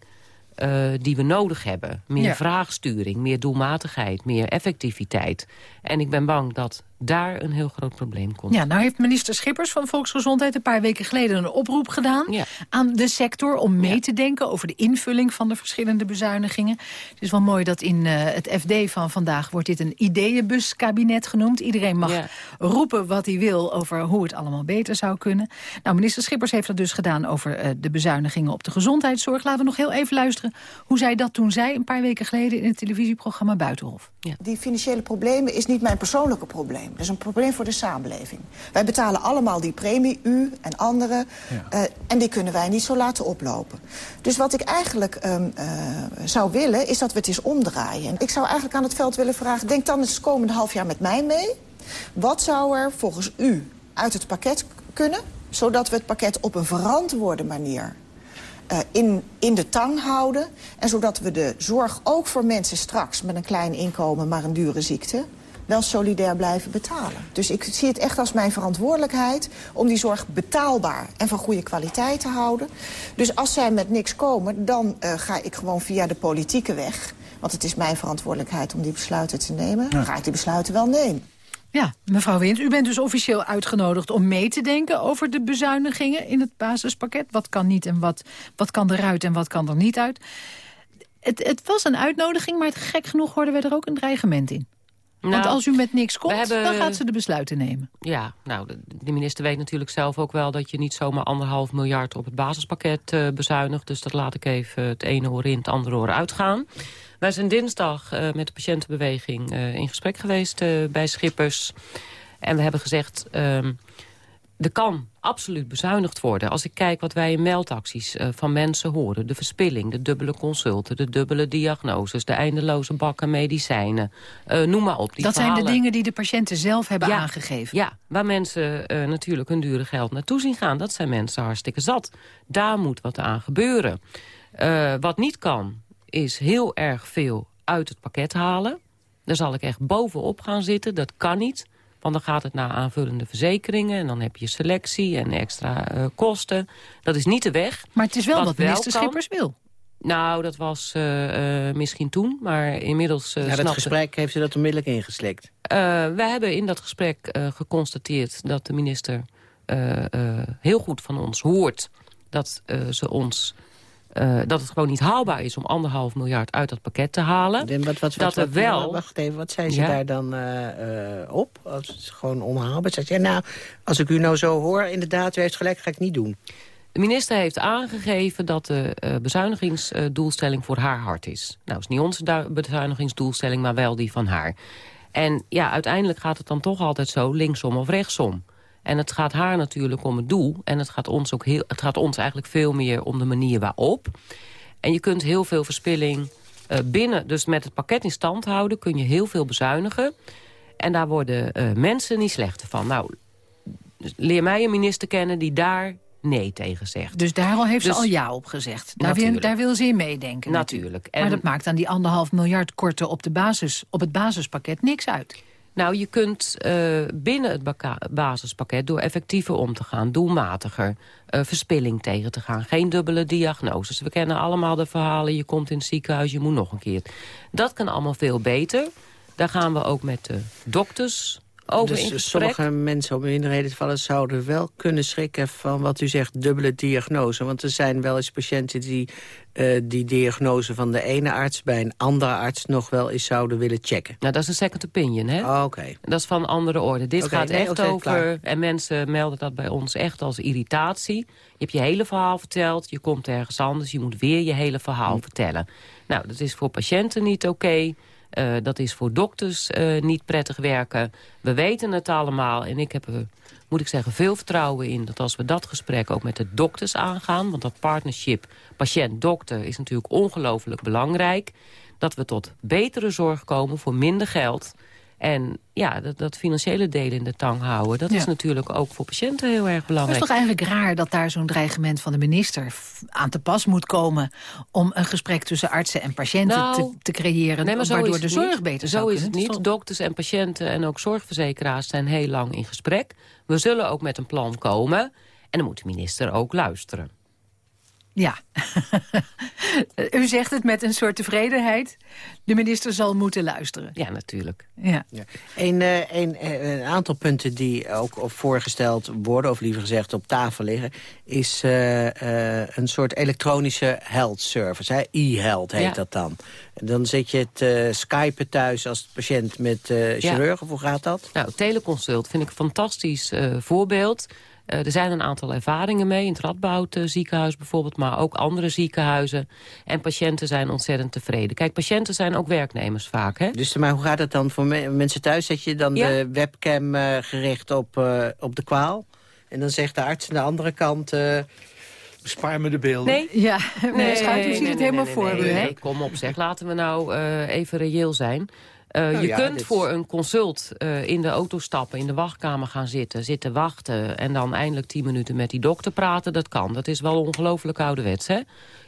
eh, die we nodig hebben. Meer Ja. vraagsturing, meer doelmatigheid, meer effectiviteit. En ik ben bang dat daar een heel groot probleem komt. Ja, nou heeft minister Schippers van Volksgezondheid... een paar weken geleden een oproep gedaan aan de sector... om mee te denken over de invulling van de verschillende bezuinigingen. Het is wel mooi dat in eh, het FD van vandaag... wordt dit een ideeënbuskabinet genoemd. Iedereen mag Ja. roepen wat hij wil over hoe het allemaal beter zou kunnen. Nou, minister Schippers heeft dat dus gedaan over eh, de bezuinigingen op de gezondheidszorg. Laten we nog heel even luisteren hoe zij dat toen zei... een paar weken geleden in het televisieprogramma Buitenhof. Die financiële problemen is niet mijn persoonlijke probleem. Dat is een probleem voor de samenleving. Wij betalen allemaal die premie, u en anderen. eh, en die kunnen wij niet zo laten oplopen. Dus wat ik eigenlijk ehm, eh, zou willen, is dat we het eens omdraaien. En ik zou eigenlijk aan het veld willen vragen... denk dan eens het komende half jaar met mij mee. Wat zou er volgens u uit het pakket kunnen... zodat we het pakket op een verantwoorde manier eh, in, in de tang houden. En zodat we de zorg ook voor mensen straks met een klein inkomen... maar een dure ziekte, wel solidair blijven betalen. Dus ik zie het echt als mijn verantwoordelijkheid... om die zorg betaalbaar en van goede kwaliteit te houden. Dus als zij met niks komen, dan eh, ga ik gewoon via de politieke weg... want het is mijn verantwoordelijkheid om die besluiten te nemen... Ja. ga ik die besluiten wel nemen. Ja, mevrouw Wint, u bent dus officieel uitgenodigd om mee te denken over de bezuinigingen in het basispakket. Wat kan niet en wat, wat kan eruit en wat kan er niet uit. Het, het was een uitnodiging, maar gek genoeg hoorden we er ook een dreigement in. Want Nou, als u met niks komt, hebben- dan gaat ze de besluiten nemen. Ja, nou, de, minister weet natuurlijk zelf ook wel... dat je niet zomaar anderhalf miljard op het basispakket eh, bezuinigt. Dus dat laat ik even het ene oor in, het andere oor uitgaan. Wij zijn dinsdag eh, met de patiëntenbeweging eh, in gesprek geweest bij Schippers. En we hebben gezegd... ehm, er kan absoluut bezuinigd worden. Als ik kijk wat wij in meldacties eh, van mensen horen... de verspilling, de dubbele consulten, de dubbele diagnoses... de eindeloze bakken medicijnen, eh, noem maar op. Die dat zijn de dingen die de patiënten zelf hebben Ja, aangegeven. Ja, waar mensen eh, natuurlijk hun dure geld naartoe zien gaan. Dat zijn mensen hartstikke zat. Daar moet wat aan gebeuren. Wat niet kan, is heel erg veel uit het pakket halen. Daar zal ik echt bovenop gaan zitten. Dat kan niet. Want dan gaat het naar aanvullende verzekeringen. En dan heb je selectie en extra eh, kosten. Dat is niet de weg. Maar het is wel wat, wel minister Schippers wil. Nou, dat was eh, eh, misschien toen. Maar inmiddels eh Na dat snapte- gesprek heeft ze dat onmiddellijk ingeslikt. eh, we hebben in dat gesprek eh, geconstateerd dat de minister eh, eh, heel goed van ons hoort dat eh, ze ons. Eh, dat het gewoon niet haalbaar is om anderhalf miljard uit dat pakket te halen. En wat, wat, dat wat, er wel. Wacht even, wat zei ze Ja? daar dan eh, eh, op? Als het gewoon onhaalbaar is. Ja, nou, als ik u nou zo hoor, inderdaad, u heeft gelijk, ga ik niet doen. De minister heeft aangegeven dat de bezuinigingsdoelstelling voor haar hard is. Nou, is niet onze bezuinigingsdoelstelling, maar wel die van haar. En ja, uiteindelijk gaat het dan toch altijd zo linksom of rechtsom. En het gaat haar natuurlijk om het doel. En het gaat ons, ook heel, het gaat ons eigenlijk veel meer om de manier waarop. En je kunt heel veel verspilling eh, binnen... dus met het pakket in stand houden kun je heel veel bezuinigen. En daar worden eh, mensen niet slechter van. Nou, leer mij een minister kennen die daar nee tegen zegt. Dus daar al heeft ze Dus- al ja op gezegd. Daar wil, Natuurlijk. daar wil ze in meedenken. Natuurlijk. Maar En- dat maakt aan die anderhalf miljard korten op, de basis, op het basispakket niks uit. Nou, je kunt eh, binnen het basispakket door effectiever om te gaan, doelmatiger, eh, verspilling tegen te gaan, geen dubbele diagnoses. We kennen allemaal de verhalen, je komt in het ziekenhuis, je moet nog een keer. Dat kan allemaal veel beter. Daar gaan we ook met de dokters over in dus gesprek. sommige mensen op minderheden vallen zouden wel kunnen schrikken van wat u zegt, dubbele diagnose. Want er zijn wel eens patiënten die eh, die diagnose van de ene arts bij een andere arts nog wel eens zouden willen checken. Nou, dat is een second opinion, hè? Oh, Oké. Dat is van andere orde. Dit gaat nee, echt over... klaar. En mensen melden dat bij ons echt als irritatie. Je hebt je hele verhaal verteld, je komt ergens anders... je moet weer je hele verhaal vertellen. Nou, dat is voor patiënten niet oké. Eh, dat is voor dokters eh, niet prettig werken. We weten het allemaal. En ik heb er, moet ik zeggen, veel vertrouwen in... dat als we dat gesprek ook met de dokters aangaan... want dat partnership patiënt-dokter is natuurlijk ongelooflijk belangrijk... dat we tot betere zorg komen voor minder geld... En ja, dat, dat financiële deel in de tang houden... dat Ja. is natuurlijk ook voor patiënten heel erg Maar het belangrijk. is toch eigenlijk raar dat daar zo'n dreigement van de minister aan te pas moet komen... om een gesprek tussen artsen en patiënten Nou, te, te creëren... Nee, zo waardoor de zorg niet. beter Zo zou is het kunnen. niet. Dokters en patiënten en ook zorgverzekeraars zijn heel lang in gesprek. We zullen ook met een plan komen. En dan moet de minister ook luisteren. Ja. U zegt het met een soort tevredenheid. De minister zal moeten luisteren. Ja, natuurlijk. Ja. Een, eh, een, eh, een aantal punten die ook op voorgesteld worden... of liever gezegd op tafel liggen... is eh, eh, een soort elektronische health service. E-health heet Ja. dat dan. En dan zit je het eh skypen thuis als patiënt met eh Ja. chirurg. Of hoe gaat dat? Nou, teleconsult vind ik een fantastisch eh, voorbeeld. Eh, er zijn een aantal ervaringen mee, in het Radboud eh, ziekenhuis bijvoorbeeld... maar ook andere ziekenhuizen. En patiënten zijn ontzettend tevreden. Kijk, patiënten zijn ook werknemers vaak, hè? Dus maar hoe gaat het dan voor me- mensen thuis? Zet je dan Ja. de webcam eh, gericht op, eh, op de kwaal? En dan zegt de arts aan de andere kant... eh, Bespaar me de beelden. Nee. Ja, u ziet het helemaal voor nee, u, hè? nee, kom op zeg. Laten we nou eh, even reëel zijn. Eh, Nou je ja, kunt dit- voor een consult eh, in de auto stappen, in de wachtkamer gaan zitten... zitten wachten en dan eindelijk tien minuten met die dokter praten. Dat kan. Dat is wel ongelooflijk ouderwets, hè?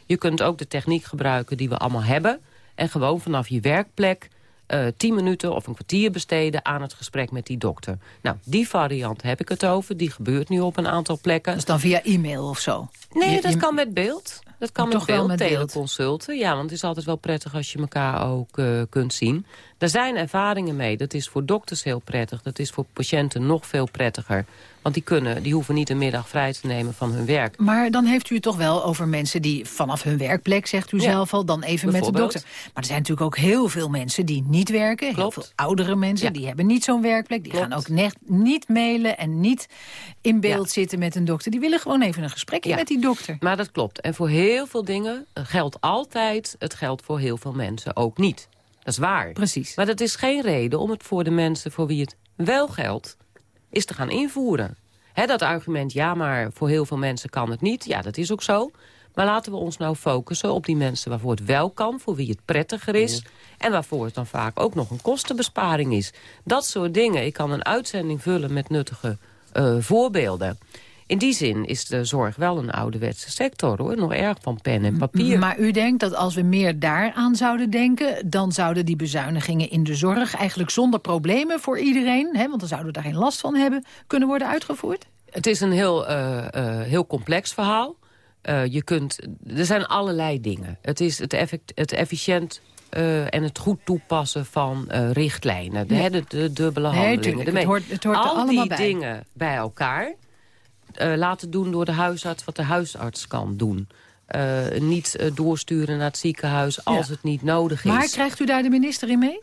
Je kunt ook de techniek gebruiken die we allemaal hebben... en gewoon vanaf je werkplek eh, tien minuten of een kwartier besteden... aan het gesprek met die dokter. Nou, die variant heb ik het over. Die gebeurt nu op een aantal plekken. Dus dan via e-mail of zo? Nee, Je- dat kan met beeld. Dat kan toch wel met teleconsulten. Ja, want het is altijd wel prettig als je elkaar ook eh, kunt zien. Daar zijn ervaringen mee. Dat is voor dokters heel prettig. Dat is voor patiënten nog veel prettiger. Want die, kunnen, die hoeven niet een middag vrij te nemen van hun werk. Maar dan heeft u het toch wel over mensen die vanaf hun werkplek, zegt u Ja. zelf al, dan even met de dokter. Maar er zijn natuurlijk ook heel veel mensen die niet werken. Heel veel oudere mensen, die hebben niet zo'n werkplek. Die gaan ook net niet mailen en niet in beeld zitten met een dokter. Die willen gewoon even een gesprekje met die dokter. Maar dat klopt. En voor heel veel dingen geldt altijd... het geldt voor heel veel mensen ook niet. Dat is waar. Precies. Maar dat is geen reden om het voor de mensen voor wie het wel geldt... is te gaan invoeren. Dat argument, ja, maar voor heel veel mensen kan het niet. Ja, dat is ook zo. Maar laten we ons nou focussen op die mensen waarvoor het wel kan... voor wie het prettiger is... en waarvoor het dan vaak ook nog een kostenbesparing is. Dat soort dingen. Ik kan een uitzending vullen met nuttige eh, voorbeelden. In die zin is de zorg wel een ouderwetse sector, hoor. Nog erg van pen en papier. Maar u denkt dat als we meer daaraan zouden denken... dan zouden die bezuinigingen in de zorg eigenlijk zonder problemen voor iedereen... Hè, want dan zouden we daar geen last van hebben, kunnen worden uitgevoerd? Het is een heel, eh, eh, heel complex verhaal. Eh, je kunt, er zijn allerlei dingen. Het is het, effect, het efficiënt en het goed toepassen van eh, richtlijnen. De, hè, de, de dubbele Nee, handelingen. de het hoort- het hoort Al allemaal die bij. dingen bij elkaar eh, laten doen door de huisarts wat de huisarts kan doen. Eh, niet eh, doorsturen naar het ziekenhuis als Ja. het niet nodig is. Maar krijgt u daar de minister in mee?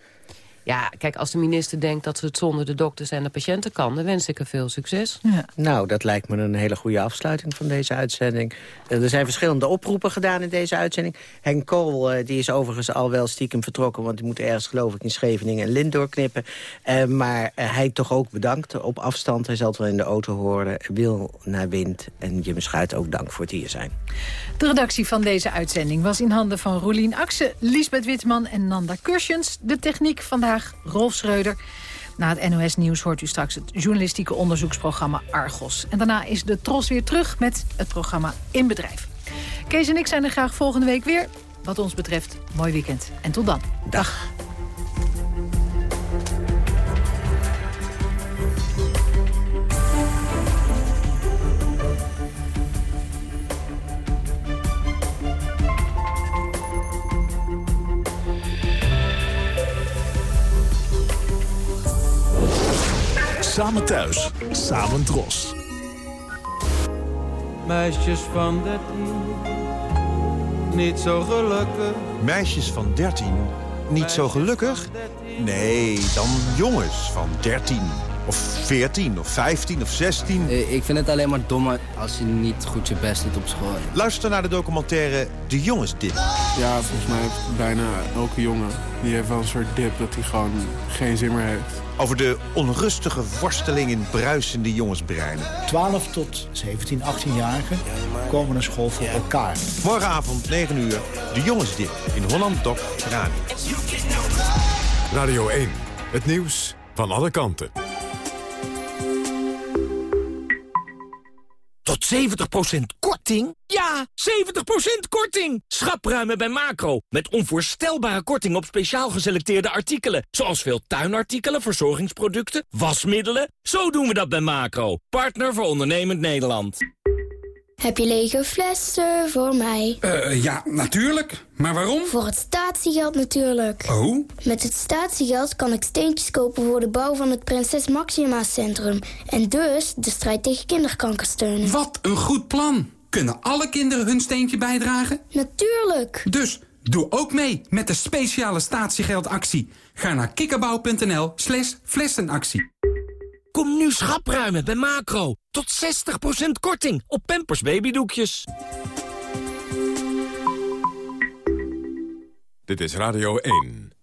Ja, kijk, als de minister denkt dat ze het zonder de dokters en de patiënten kan... dan wens ik er veel succes. Nou, dat lijkt me een hele goede afsluiting van deze uitzending. Eh, Er zijn verschillende oproepen gedaan in deze uitzending. Henk Kool eh, die is overigens al wel stiekem vertrokken... want die moet ergens, geloof ik, in Scheveningen een lint doorknippen. Eh, maar hij toch ook bedankt op afstand. Hij zal het wel in de auto horen. Wil naar wind. En Jim Schuit ook dank voor het hier zijn. De redactie van deze uitzending was in handen van Roelien Akse, Lisbeth Witman en Nanda Kursjens. De techniek Rolf Schreuder. Na het NOS Nieuws hoort u straks het journalistieke onderzoeksprogramma Argos. En daarna is de Tros weer terug met het programma In Bedrijf. Kees en ik zijn er graag volgende week weer. Wat ons betreft, mooi weekend. En tot dan. Dag. Samen thuis, samen dros. Meisjes van 13, niet zo gelukkig. Meisjes van 13, niet zo gelukkig? Nee, dan jongens van 13. Of 14, of 15, of 16. Ik vind het alleen maar dom als je niet goed je best doet op school. Luister naar de documentaire De Jongensdip. Ja, volgens mij heeft bijna elke jongen... die heeft wel een soort dip dat hij gewoon geen zin meer heeft. Over de onrustige worsteling in bruisende jongensbreinen. 12 tot 17, 18-jarigen komen naar school voor elkaar. Morgenavond 9 uur, De Jongensdip in Holland Doc Radio. Radio 1, het nieuws van alle kanten. Tot 70% korting? Ja, 70% korting! Schapruimen bij Macro. Met onvoorstelbare korting op speciaal geselecteerde artikelen. Zoals veel tuinartikelen, verzorgingsproducten, wasmiddelen. Zo doen we dat bij Macro. Partner voor ondernemend Nederland. Heb je lege flessen voor mij? Uh, ja, natuurlijk. Maar waarom? Voor het statiegeld natuurlijk. Oh? Met het statiegeld kan ik steentjes kopen voor de bouw van het Prinses Maxima Centrum. En dus de strijd tegen kinderkanker steunen. Wat een goed plan. Kunnen alle kinderen hun steentje bijdragen? Natuurlijk. Dus doe ook mee met de speciale statiegeldactie. Ga naar kikkerbouw.nl slash flessenactie. Kom nu schapruimen bij Macro. Tot 60% korting op Pampers babydoekjes. Dit is Radio 1.